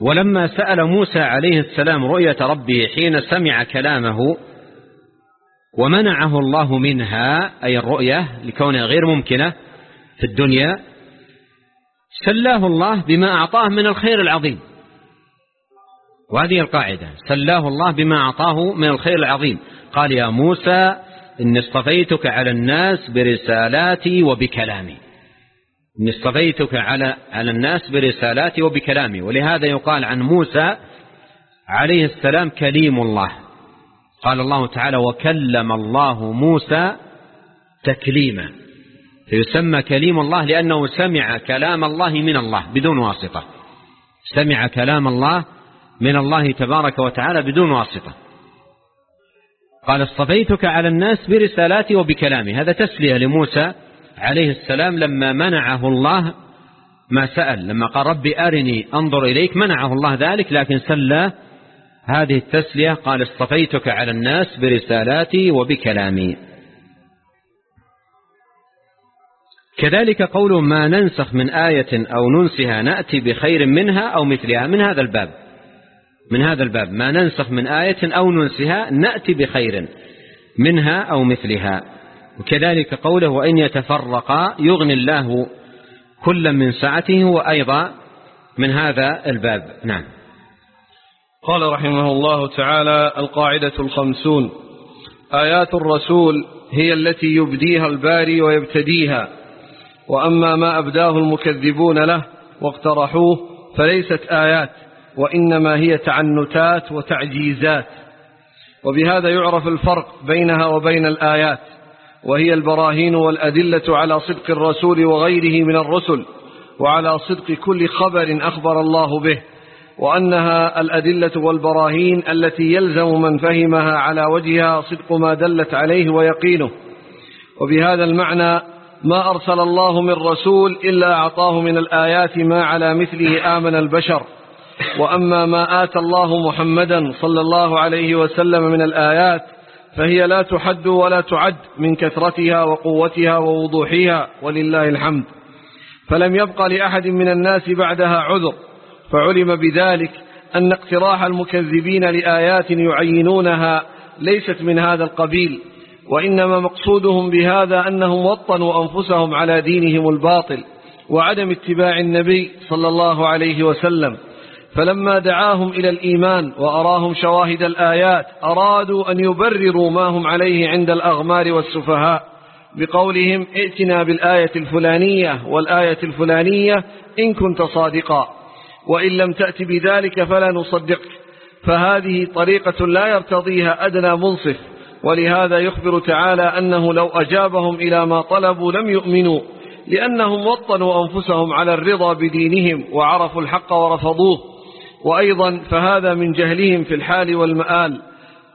ولما سأل موسى عليه السلام رؤية ربه حين سمع كلامه ومنعه الله منها أي الرؤية لكونها غير ممكنة في الدنيا سلاه الله بما أعطاه من الخير العظيم. وهذه القاعدة سلاه الله بما أعطاه من الخير العظيم. قال يا موسى إني اصطفيتك على الناس برسالاتي وبكلامي. إني اصطفيتك على على الناس برسالاتي وبكلامي. ولهذا يقال عن موسى عليه السلام كليم الله. قال الله تعالى وكلم الله موسى تكليما. فيسمى كليم الله لأنه سمع كلام الله من الله بدون واسطة. سمع كلام الله من الله تبارك وتعالى بدون واسطة. قال اصطفيتك على الناس برسالاتي وبكلامي. هذا تسلية لموسى عليه السلام لما منعه الله ما سأل لما قال ربي أرني أنظر إليك منعه الله ذلك لكن سلى هذه التسلية قال اصطفيتك على الناس برسالاتي وبكلامي. كذلك قول ما ننسخ من آية أو ننسها نأتي بخير منها أو مثلها من هذا الباب؟ من هذا الباب ما ننسخ من آية أو ننسها نأتي بخير منها أو مثلها. وكذلك قوله وإن يتفرقا يغني الله كل من سعته وأيضا من هذا الباب. نعم. قال رحمه الله تعالى القاعدة الخمسون آيات الرسول هي التي يبديها الباري ويبتديها وأما ما أبداه المكذبون له واقترحوه فليست آيات وإنما هي تعنتات وتعجيزات. وبهذا يعرف الفرق بينها وبين الآيات. وهي البراهين والأدلة على صدق الرسول وغيره من الرسل وعلى صدق كل خبر أخبر الله به وأنها الأدلة والبراهين التي يلزم من فهمها على وجهها صدق ما دلت عليه ويقينه. وبهذا المعنى ما أرسل الله من رسول إلا أعطاه من الآيات ما على مثله آمن البشر. وأما ما آتى الله محمدا صلى الله عليه وسلم من الآيات فهي لا تحد ولا تعد من كثرتها وقوتها ووضوحها ولله الحمد. فلم يبق لأحد من الناس بعدها عذر فعلم بذلك أن اقتراح المكذبين لآيات يعينونها ليست من هذا القبيل وإنما مقصودهم بهذا أنهم وطنوا أنفسهم على دينهم الباطل وعدم اتباع النبي صلى الله عليه وسلم. فلما دعاهم إلى الإيمان وأراهم شواهد الآيات أرادوا أن يبرروا ما هم عليه عند الأغمار والسفهاء بقولهم ائتنا بالآية الفلانية والآية الفلانية إن كنت صادقا وإن لم تأت بذلك فلا نصدقك فهذه طريقة لا يرتضيها أدنى منصف ولهذا يخبر تعالى أنه لو أجابهم إلى ما طلبوا لم يؤمنوا لأنهم وطنوا أنفسهم على الرضا بدينهم وعرفوا الحق ورفضوه. وأيضا فهذا من جهلهم في الحال والمآل.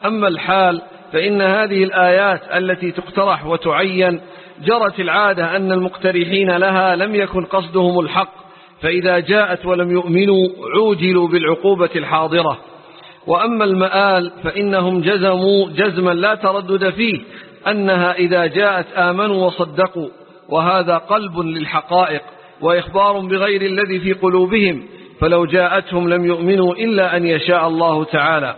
أما الحال فإن هذه الآيات التي تقترح وتعين جرت العادة أن المقترحين لها لم يكن قصدهم الحق فإذا جاءت ولم يؤمنوا عوجلوا بالعقوبة الحاضرة. وأما المآل فإنهم جزموا جزما لا تردد فيه أنها إذا جاءت آمنوا وصدقوا وهذا قلب للحقائق وإخبار بغير الذي في قلوبهم. فلو جاءتهم لم يؤمنوا إلا أن يشاء الله تعالى.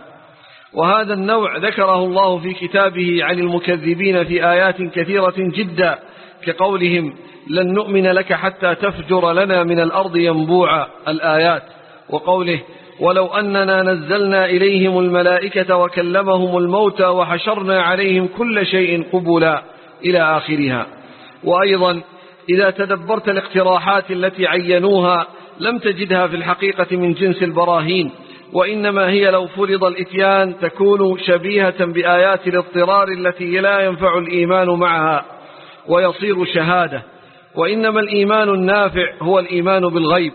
وهذا النوع ذكره الله في كتابه عن المكذبين في آيات كثيرة جدا كقولهم لن نؤمن لك حتى تفجر لنا من الأرض ينبوعا الآيات. وقوله ولو أننا نزلنا إليهم الملائكة وكلمهم الموتى وحشرنا عليهم كل شيء قبلا إلى آخرها. وأيضا إذا تدبرت الاقتراحات التي عينوها لم تجدها في الحقيقة من جنس البراهين وإنما هي لو فرض الإتيان تكون شبيهة بآيات الاضطرار التي لا ينفع الإيمان معها ويصير شهادة. وإنما الإيمان النافع هو الإيمان بالغيب.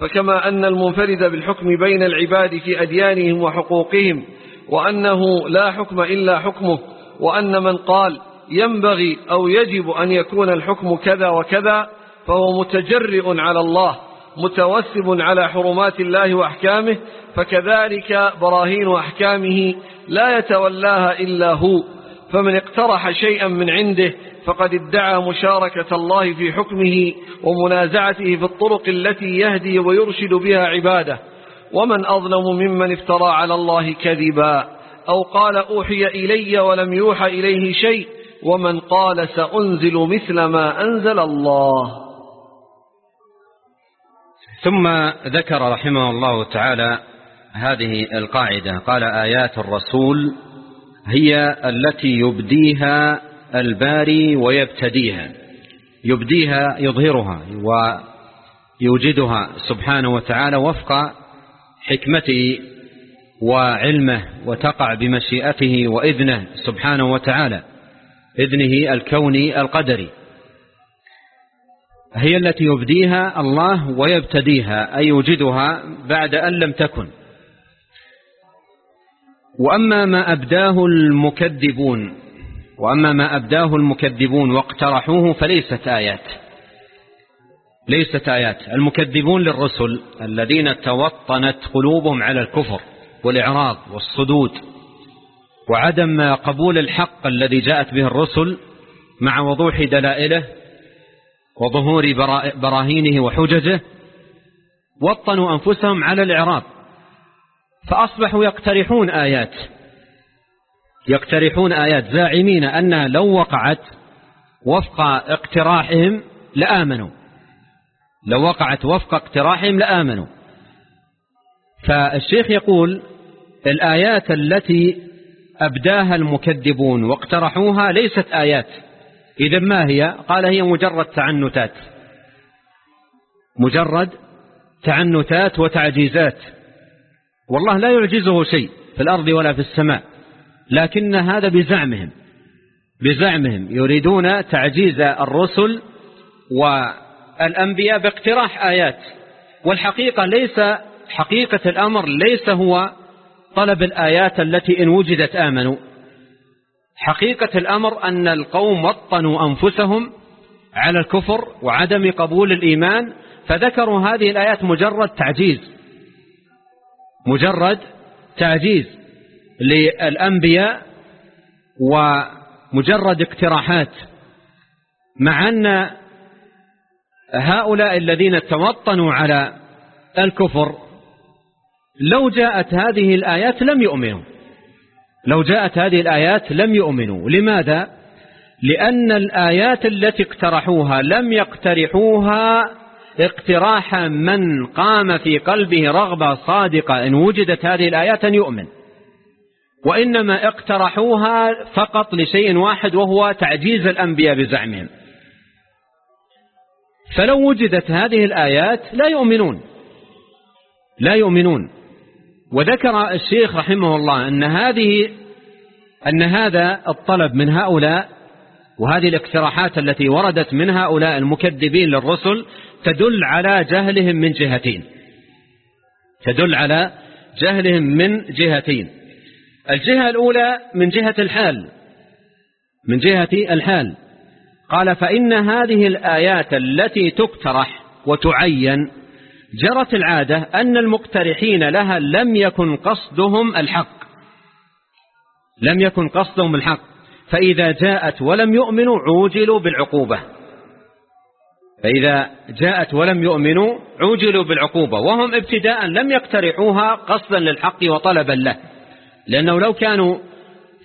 فكما أن المنفرد بالحكم بين العباد في أديانهم وحقوقهم وأنه لا حكم إلا حكمه وأن من قال ينبغي أو يجب أن يكون الحكم كذا وكذا فهو متجرئ على الله. متوسب على حرمات الله وأحكامه فكذلك براهين أحكامه لا يتولاها إلا هو. فمن اقترح شيئا من عنده فقد ادعى مشاركة الله في حكمه ومنازعته في الطرق التي يهدي ويرشد بها عباده. ومن أظلم ممن افترى على الله كذبا. أو قال أوحي إلي ولم يوحى إليه شيء ومن قال سأنزل مثل ما أنزل الله. ثم ذكر رحمه الله تعالى هذه القاعدة. قال آيات الرسول هي التي يبديها الباري ويبتديها. يبديها يظهرها ويوجدها سبحانه وتعالى وفق حكمته وعلمه وتقع بمشيئته وإذنه سبحانه وتعالى إذنه الكوني القدري. هي التي يبديها الله ويبتديها أي يوجدها بعد أن لم تكن. وأما ما أبداه المكذبون وأما ما أبداه المكذبون واقترحوه فليست آيات. ليست آيات. المكذبون للرسل الذين توطنت قلوبهم على الكفر والإعراض والصدود وعدم قبول الحق الذي جاءت به الرسل مع وضوح دلائله وظهور براهينه وحججه وطنوا أنفسهم على الإعراض فأصبحوا يقترحون آيات يقترحون آيات زاعمين أنها لو وقعت وفق اقتراحهم لآمنوا لو وقعت وفق اقتراحهم لآمنوا. فالشيخ يقول الآيات التي أبداها المكذبون واقترحوها ليست آيات إذا ما هي؟ قال هي مجرد تعنتات. مجرد تعنتات وتعجيزات. والله لا يعجزه شيء في الأرض ولا في السماء لكن هذا بزعمهم. بزعمهم. يريدون تعجيز الرسل والأنبياء باقتراح آيات. والحقيقة ليس حقيقة الأمر ليس هو طلب الآيات التي إن وجدت آمنوا. حقيقة الأمر أن القوم وطنوا أنفسهم على الكفر وعدم قبول الإيمان فذكروا هذه الآيات مجرد تعجيز. مجرد تعجيز للأنبياء ومجرد اقتراحات. مع أن هؤلاء الذين توطنوا على الكفر لو جاءت هذه الآيات لم يؤمنوا. لو جاءت هذه الآيات لم يؤمنوا. لماذا؟ لأن الآيات التي اقترحوها لم يقترحوها اقتراح من قام في قلبه رغبة صادقة إن وجدت هذه الآيات أن يؤمن. وإنما اقترحوها فقط لشيء واحد وهو تعجيز الأنبياء بزعمهم. فلو وجدت هذه الآيات لا يؤمنون. لا يؤمنون. وذكر الشيخ رحمه الله أن هذه أن هذا الطلب من هؤلاء وهذه الاقتراحات التي وردت من هؤلاء المكذبين للرسل تدل على جهلهم من جهتين. تدل على جهلهم من جهتين. الجهة الأولى من جهة الحال. من جهة الحال. قال فإن هذه الآيات التي تقترح وتعين جرت العادة أن المقترحين لها لم يكن قصدهم الحق. لم يكن قصدهم الحق. فإذا جاءت ولم يؤمنوا عوجلوا بالعقوبة. فإذا جاءت ولم يؤمنوا عوجلوا بالعقوبة. وهم ابتداء لم يقترحوها قصدا للحق وطلبا له. لأنه لو كانوا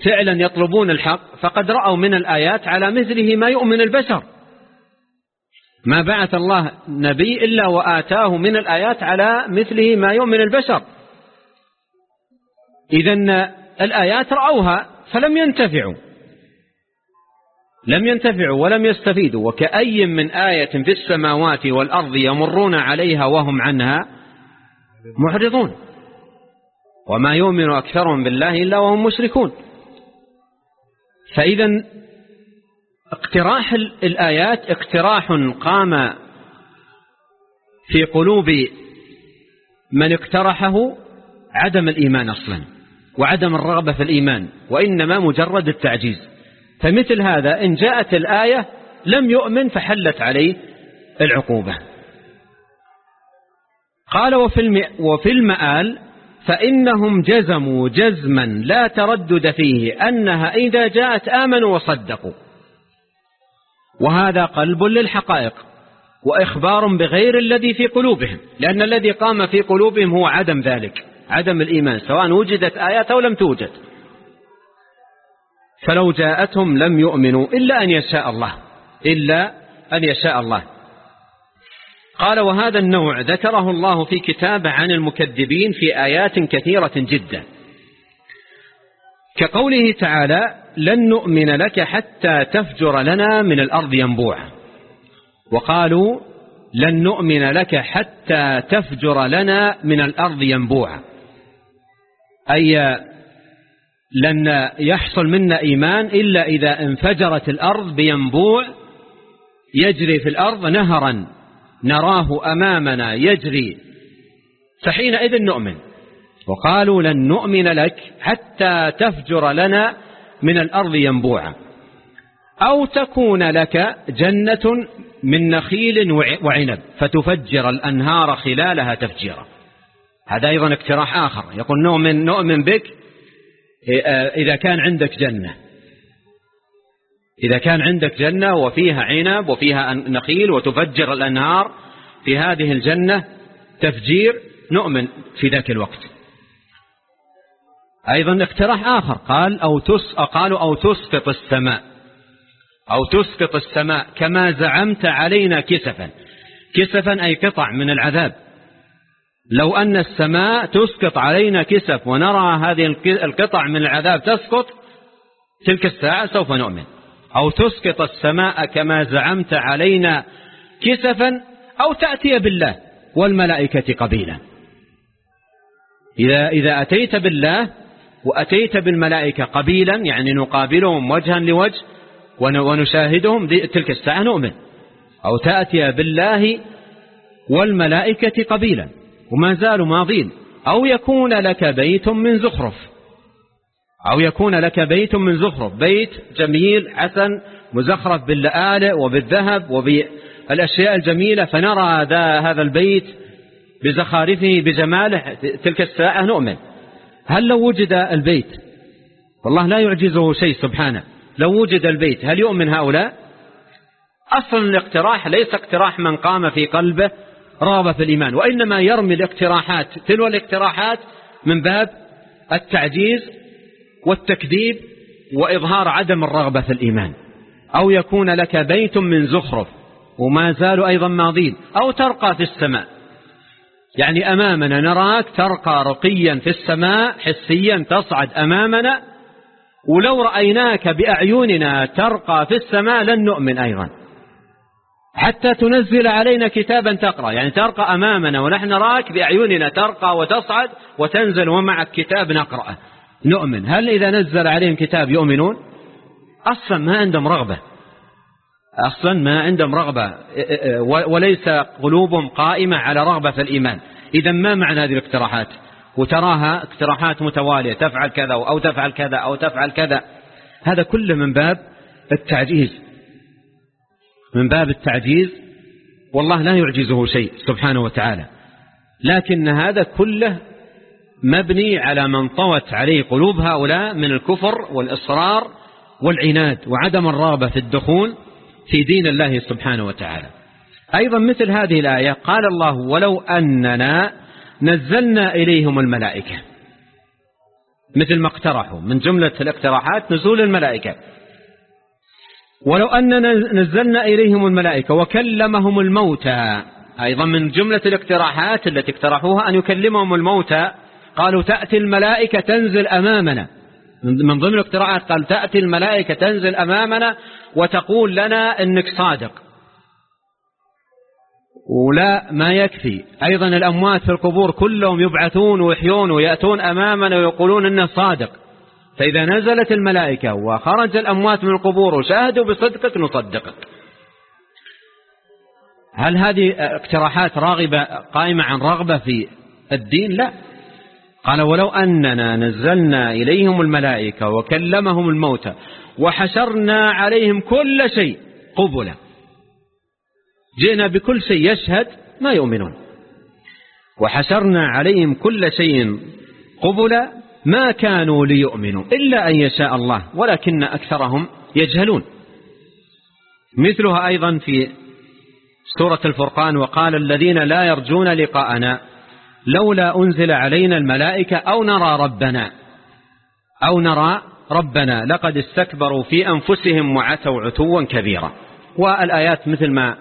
فعلا يطلبون الحق فقد رأوا من الآيات على مثله ما يؤمن البشر. ما بعث الله نبي إلا وآتاه من الآيات على مثله ما يؤمن البشر. إذا الآيات رأوها فلم ينتفعوا. لم ينتفعوا ولم يستفيدوا. وكأي من آية في السماوات والأرض يمرون عليها وهم عنها معرضون. وما يؤمن أكثرهم بالله إلا وهم مشركون. فإذا اقتراح الآيات اقتراح قام في قلوب من اقترحه عدم الإيمان أصلا وعدم الرغبة في الإيمان وإنما مجرد التعجيز. فمثل هذا إن جاءت الآية لم يؤمن فحلت عليه العقوبة. قال وفي, وفي المآل فإنهم جزموا جزما لا تردد فيه أنها إذا جاءت آمنوا وصدقوا. وهذا قلب للحقائق وإخبار بغير الذي في قلوبهم لأن الذي قام في قلوبهم هو عدم ذلك عدم الإيمان سواء وجدت آيات أو لم توجد. فلو جاءتهم لم يؤمنوا إلا أن يشاء الله إلا أن يشاء الله. قال وهذا النوع ذكره الله في كتابه عن المكذبين في آيات كثيرة جدا. كقوله تعالى لن نؤمن لك حتى تفجر لنا من الأرض ينبوعا. وقالوا لن نؤمن لك حتى تفجر لنا من الأرض ينبوعا. أي لن يحصل منا إيمان إلا إذا انفجرت الأرض بينبوع يجري في الأرض نهرا نراه أمامنا يجري. فحينئذ نؤمن. وقالوا لن نؤمن لك حتى تفجر لنا من الأرض ينبوعا. أو تكون لك جنة من نخيل وعنب فتفجر الأنهار خلالها تفجيرا. هذا أيضا اقتراح آخر. يقول نؤمن, نؤمن بك إذا كان عندك جنة. إذا كان عندك جنة وفيها عنب وفيها نخيل وتفجر الأنهار في هذه الجنة تفجير نؤمن في ذاك الوقت. أيضا اقتراح آخر قال أو تس قالوا أو تسقط السماء. أو تسقط السماء كما زعمت علينا كسفا. كسفا أي قطع من العذاب. لو أن السماء تسقط علينا كسف ونرى هذه القطع من العذاب تسقط تلك الساعة سوف نؤمن. أو تسقط السماء كما زعمت علينا كسفا أو تأتي بالله والملائكة قبيلا. إذا, إذا أتيت بالله وأتيت بالملائكة قبيلا يعني نقابلهم وجها لوجه ونشاهدهم تلك الساعة نؤمن. أو تأتي بالله والملائكة قبيلا وما زالوا ماضين. أو يكون لك بيت من زخرف. أو يكون لك بيت من زخرف. بيت جميل حسن مزخرف باللآلئ وبالذهب وبالأشياء الجميلة فنرى هذا البيت بزخارفه بجماله. تلك الساعة نؤمن. هل لو وجد البيت؟ والله لا يعجزه شيء سبحانه. لو وجد البيت هل يؤمن هؤلاء؟ أصلا الاقتراح ليس اقتراح من قام في قلبه رغبة في الإيمان وإنما يرمي الاقتراحات. تلو الاقتراحات من باب التعجيز والتكذيب وإظهار عدم الرغبة في الإيمان. أو يكون لك بيت من زخرف وما زالوا أيضا ماضين أو ترقى في السماء. يعني أمامنا نراك ترقى رقيا في السماء حسيا تصعد أمامنا. ولو رأيناك بأعيننا ترقى في السماء لن نؤمن أيضا. حتى تنزل علينا كتابا تقرأ. يعني ترقى أمامنا ونحن نراك بأعيننا ترقى وتصعد وتنزل ومعك كتاب نقرأه. نؤمن. هل إذا نزل عليهم كتاب يؤمنون؟ أصلا ما عندهم رغبة. أصلا ما عندهم رغبة وليس قلوبهم قائمة على رغبة في الإيمان. إذا ما معنى هذه الاقتراحات؟ وتراها اقتراحات متوالية تفعل كذا أو تفعل كذا أو تفعل كذا. هذا كله من باب التعجيز. من باب التعجيز والله لا يعجزه شيء سبحانه وتعالى. لكن هذا كله مبني على من طوت عليه قلوب هؤلاء من الكفر والإصرار والعناد وعدم الرغبة في الدخول في دين الله سبحانه وتعالى. أيضا مثل هذه الآية قال الله ولو أننا نزلنا إليهم الملائكة. مثل ما اقترحوا من جملة الاقتراحات نزول الملائكة. ولو أننا نزلنا إليهم الملائكة وكلمهم الموتى. أيضا من جملة الاقتراحات التي اقترحوها أن يكلمهم الموتى. قالوا تأتي الملائكة تنزل أمامنا. من ضمن الاقتراحات قال تأتي الملائكة تنزل أمامنا وتقول لنا إنك صادق. ولا ما يكفي. أيضا الأموات في القبور كلهم يبعثون ويحيون ويأتون أمامنا ويقولون إنه صادق. فإذا نزلت الملائكة وخرج الأموات من القبور وشاهدوا بصدقك نصدقك. هل هذه اقتراحات راغبة قائمة عن رغبة في الدين؟ لا. قال ولو أننا نزلنا إليهم الملائكة وكلمهم الموتى وحشرنا عليهم كل شيء قبلا. جئنا بكل شيء يشهد ما يؤمنون. وحشرنا عليهم كل شيء قبلا ما كانوا ليؤمنوا إلا أن يشاء الله ولكن أكثرهم يجهلون. مثلها أيضا في سورة الفرقان وقال الذين لا يرجون لقاءنا لولا أنزل علينا الملائكة أو نرى ربنا أو نرى ربنا لقد استكبروا في أنفسهم وعتوا عتوا كبيرا. والآيات مثل ما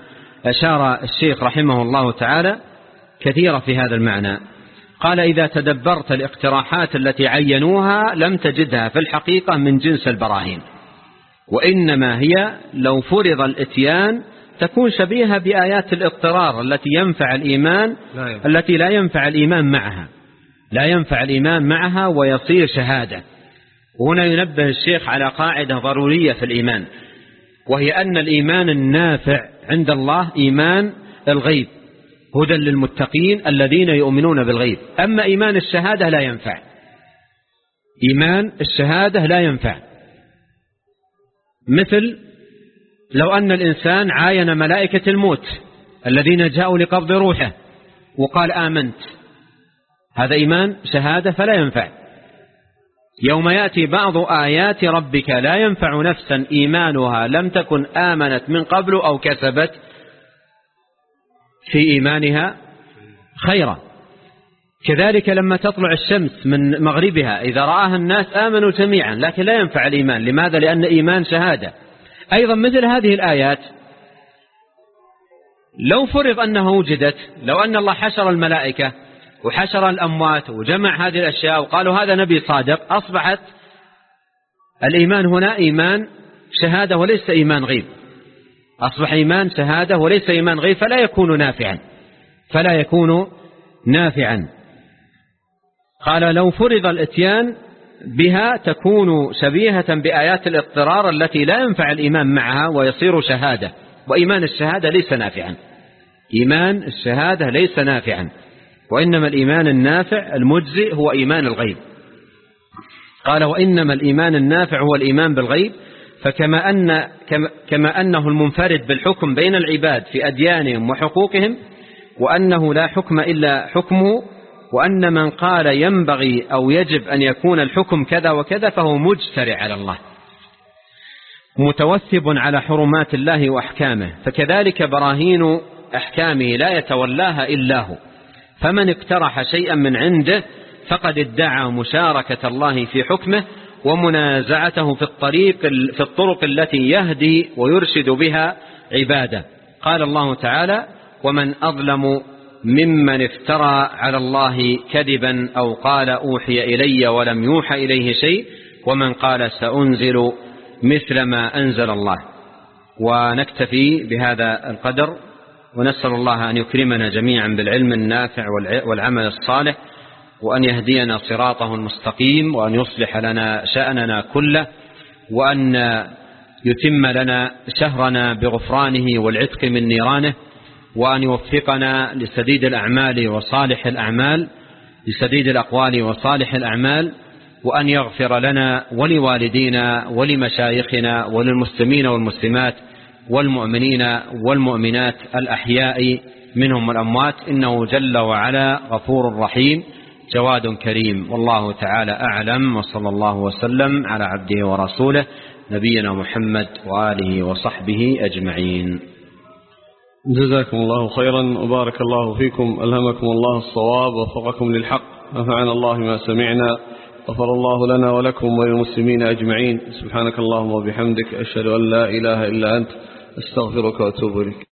أشار الشيخ رحمه الله تعالى كثيرة في هذا المعنى. قال إذا تدبرت الاقتراحات التي عينوها لم تجدها في الحقيقة من جنس البراهين. وإنما هي لو فرض الإتيان تكون شبيهة بآيات الاضطرار التي ينفع الإيمان لا التي لا ينفع الإيمان معها. لا ينفع الإيمان معها ويصير شهادة. وهنا ينبه الشيخ على قاعدة ضرورية في الإيمان وهي أن الإيمان النافع عند الله إيمان الغيب هدى للمتقين الذين يؤمنون بالغيب أما إيمان الشهادة لا ينفع. إيمان الشهادة لا ينفع. مثل لو أن الإنسان عاين ملائكة الموت الذين جاءوا لقبض روحه وقال آمنت هذا إيمان شهادة فلا ينفع. يوم يأتي بعض آيات ربك لا ينفع نفسا إيمانها لم تكن آمنت من قبل أو كسبت في إيمانها خيرا. كذلك لما تطلع الشمس من مغربها إذا رآها الناس آمنوا جميعا لكن لا ينفع الإيمان. لماذا؟ لأن إيمان شهادة. أيضا مثل هذه الآيات لو فرض أنها وجدت لو أن الله حشر الملائكة وحشر الأموات وجمع هذه الأشياء وقالوا هذا نبي صادق. أصبحت الإيمان هنا إيمان شهادة وليس إيمان غيب. أصبح إيمان شهادة وليس إيمان غيب فلا يكون نافعا. فلا يكون نافعا. قال لو فرض الإتيان بها تكون شبيهة بآيات الاضطرار التي لا ينفع الإيمان معها ويصير شهادة. وإيمان الشهادة ليس نافعا. إيمان الشهادة ليس نافعا. وإنما الإيمان النافع المجزئ هو إيمان الغيب. قال وإنما الإيمان النافع هو الإيمان بالغيب فكما أن كما أنه المنفرد بالحكم بين العباد في أديانهم وحقوقهم وأنه لا حكم إلا حكمه وأن من قال ينبغي أو يجب أن يكون الحكم كذا وكذا فهو مجترع على الله. متوثب على حرمات الله وأحكامه فكذلك براهين أحكامه لا يتولاها إلا هو. فمن اقترح شيئا من عنده فقد ادعى مشاركة الله في حكمه ومنازعته في الطريق في الطرق التي يهدي ويرشد بها عباده. قال الله تعالى ومن أظلم ممن افترى على الله كذبا أو قال أوحي إلي ولم يوحى إليه شيء ومن قال سأنزل مثل ما أنزل الله. ونكتفي بهذا القدر ونسأل الله أن يكرمنا جميعا بالعلم النافع والعمل الصالح وأن يهدينا صراطه المستقيم وأن يصلح لنا شأننا كله وأن يتم لنا شهرنا بغفرانه والعتق من نيرانه وأن يوفقنا لسديد الأعمال وصالح الأعمال لسديد الأقوال وصالح الأعمال وأن يغفر لنا ولوالدينا ولمشايخنا وللمسلمين والمسلمات والمؤمنين والمؤمنات الأحياء منهم والأموات إنه جل وعلا غفور رحيم جواد كريم. والله تعالى أعلم وصلى الله وسلم على عبده ورسوله نبينا محمد وآله وصحبه أجمعين. جزاكم الله خيرا وبارك الله فيكم ألهمكم الله الصواب وفقكم للحق نفعنا الله ما سمعنا. غفر الله لنا ولكم وللمسلمين أجمعين. سبحانك اللهم وبحمدك أشهد أن لا إله إلا أنت أستغفرك وأتوب إليك.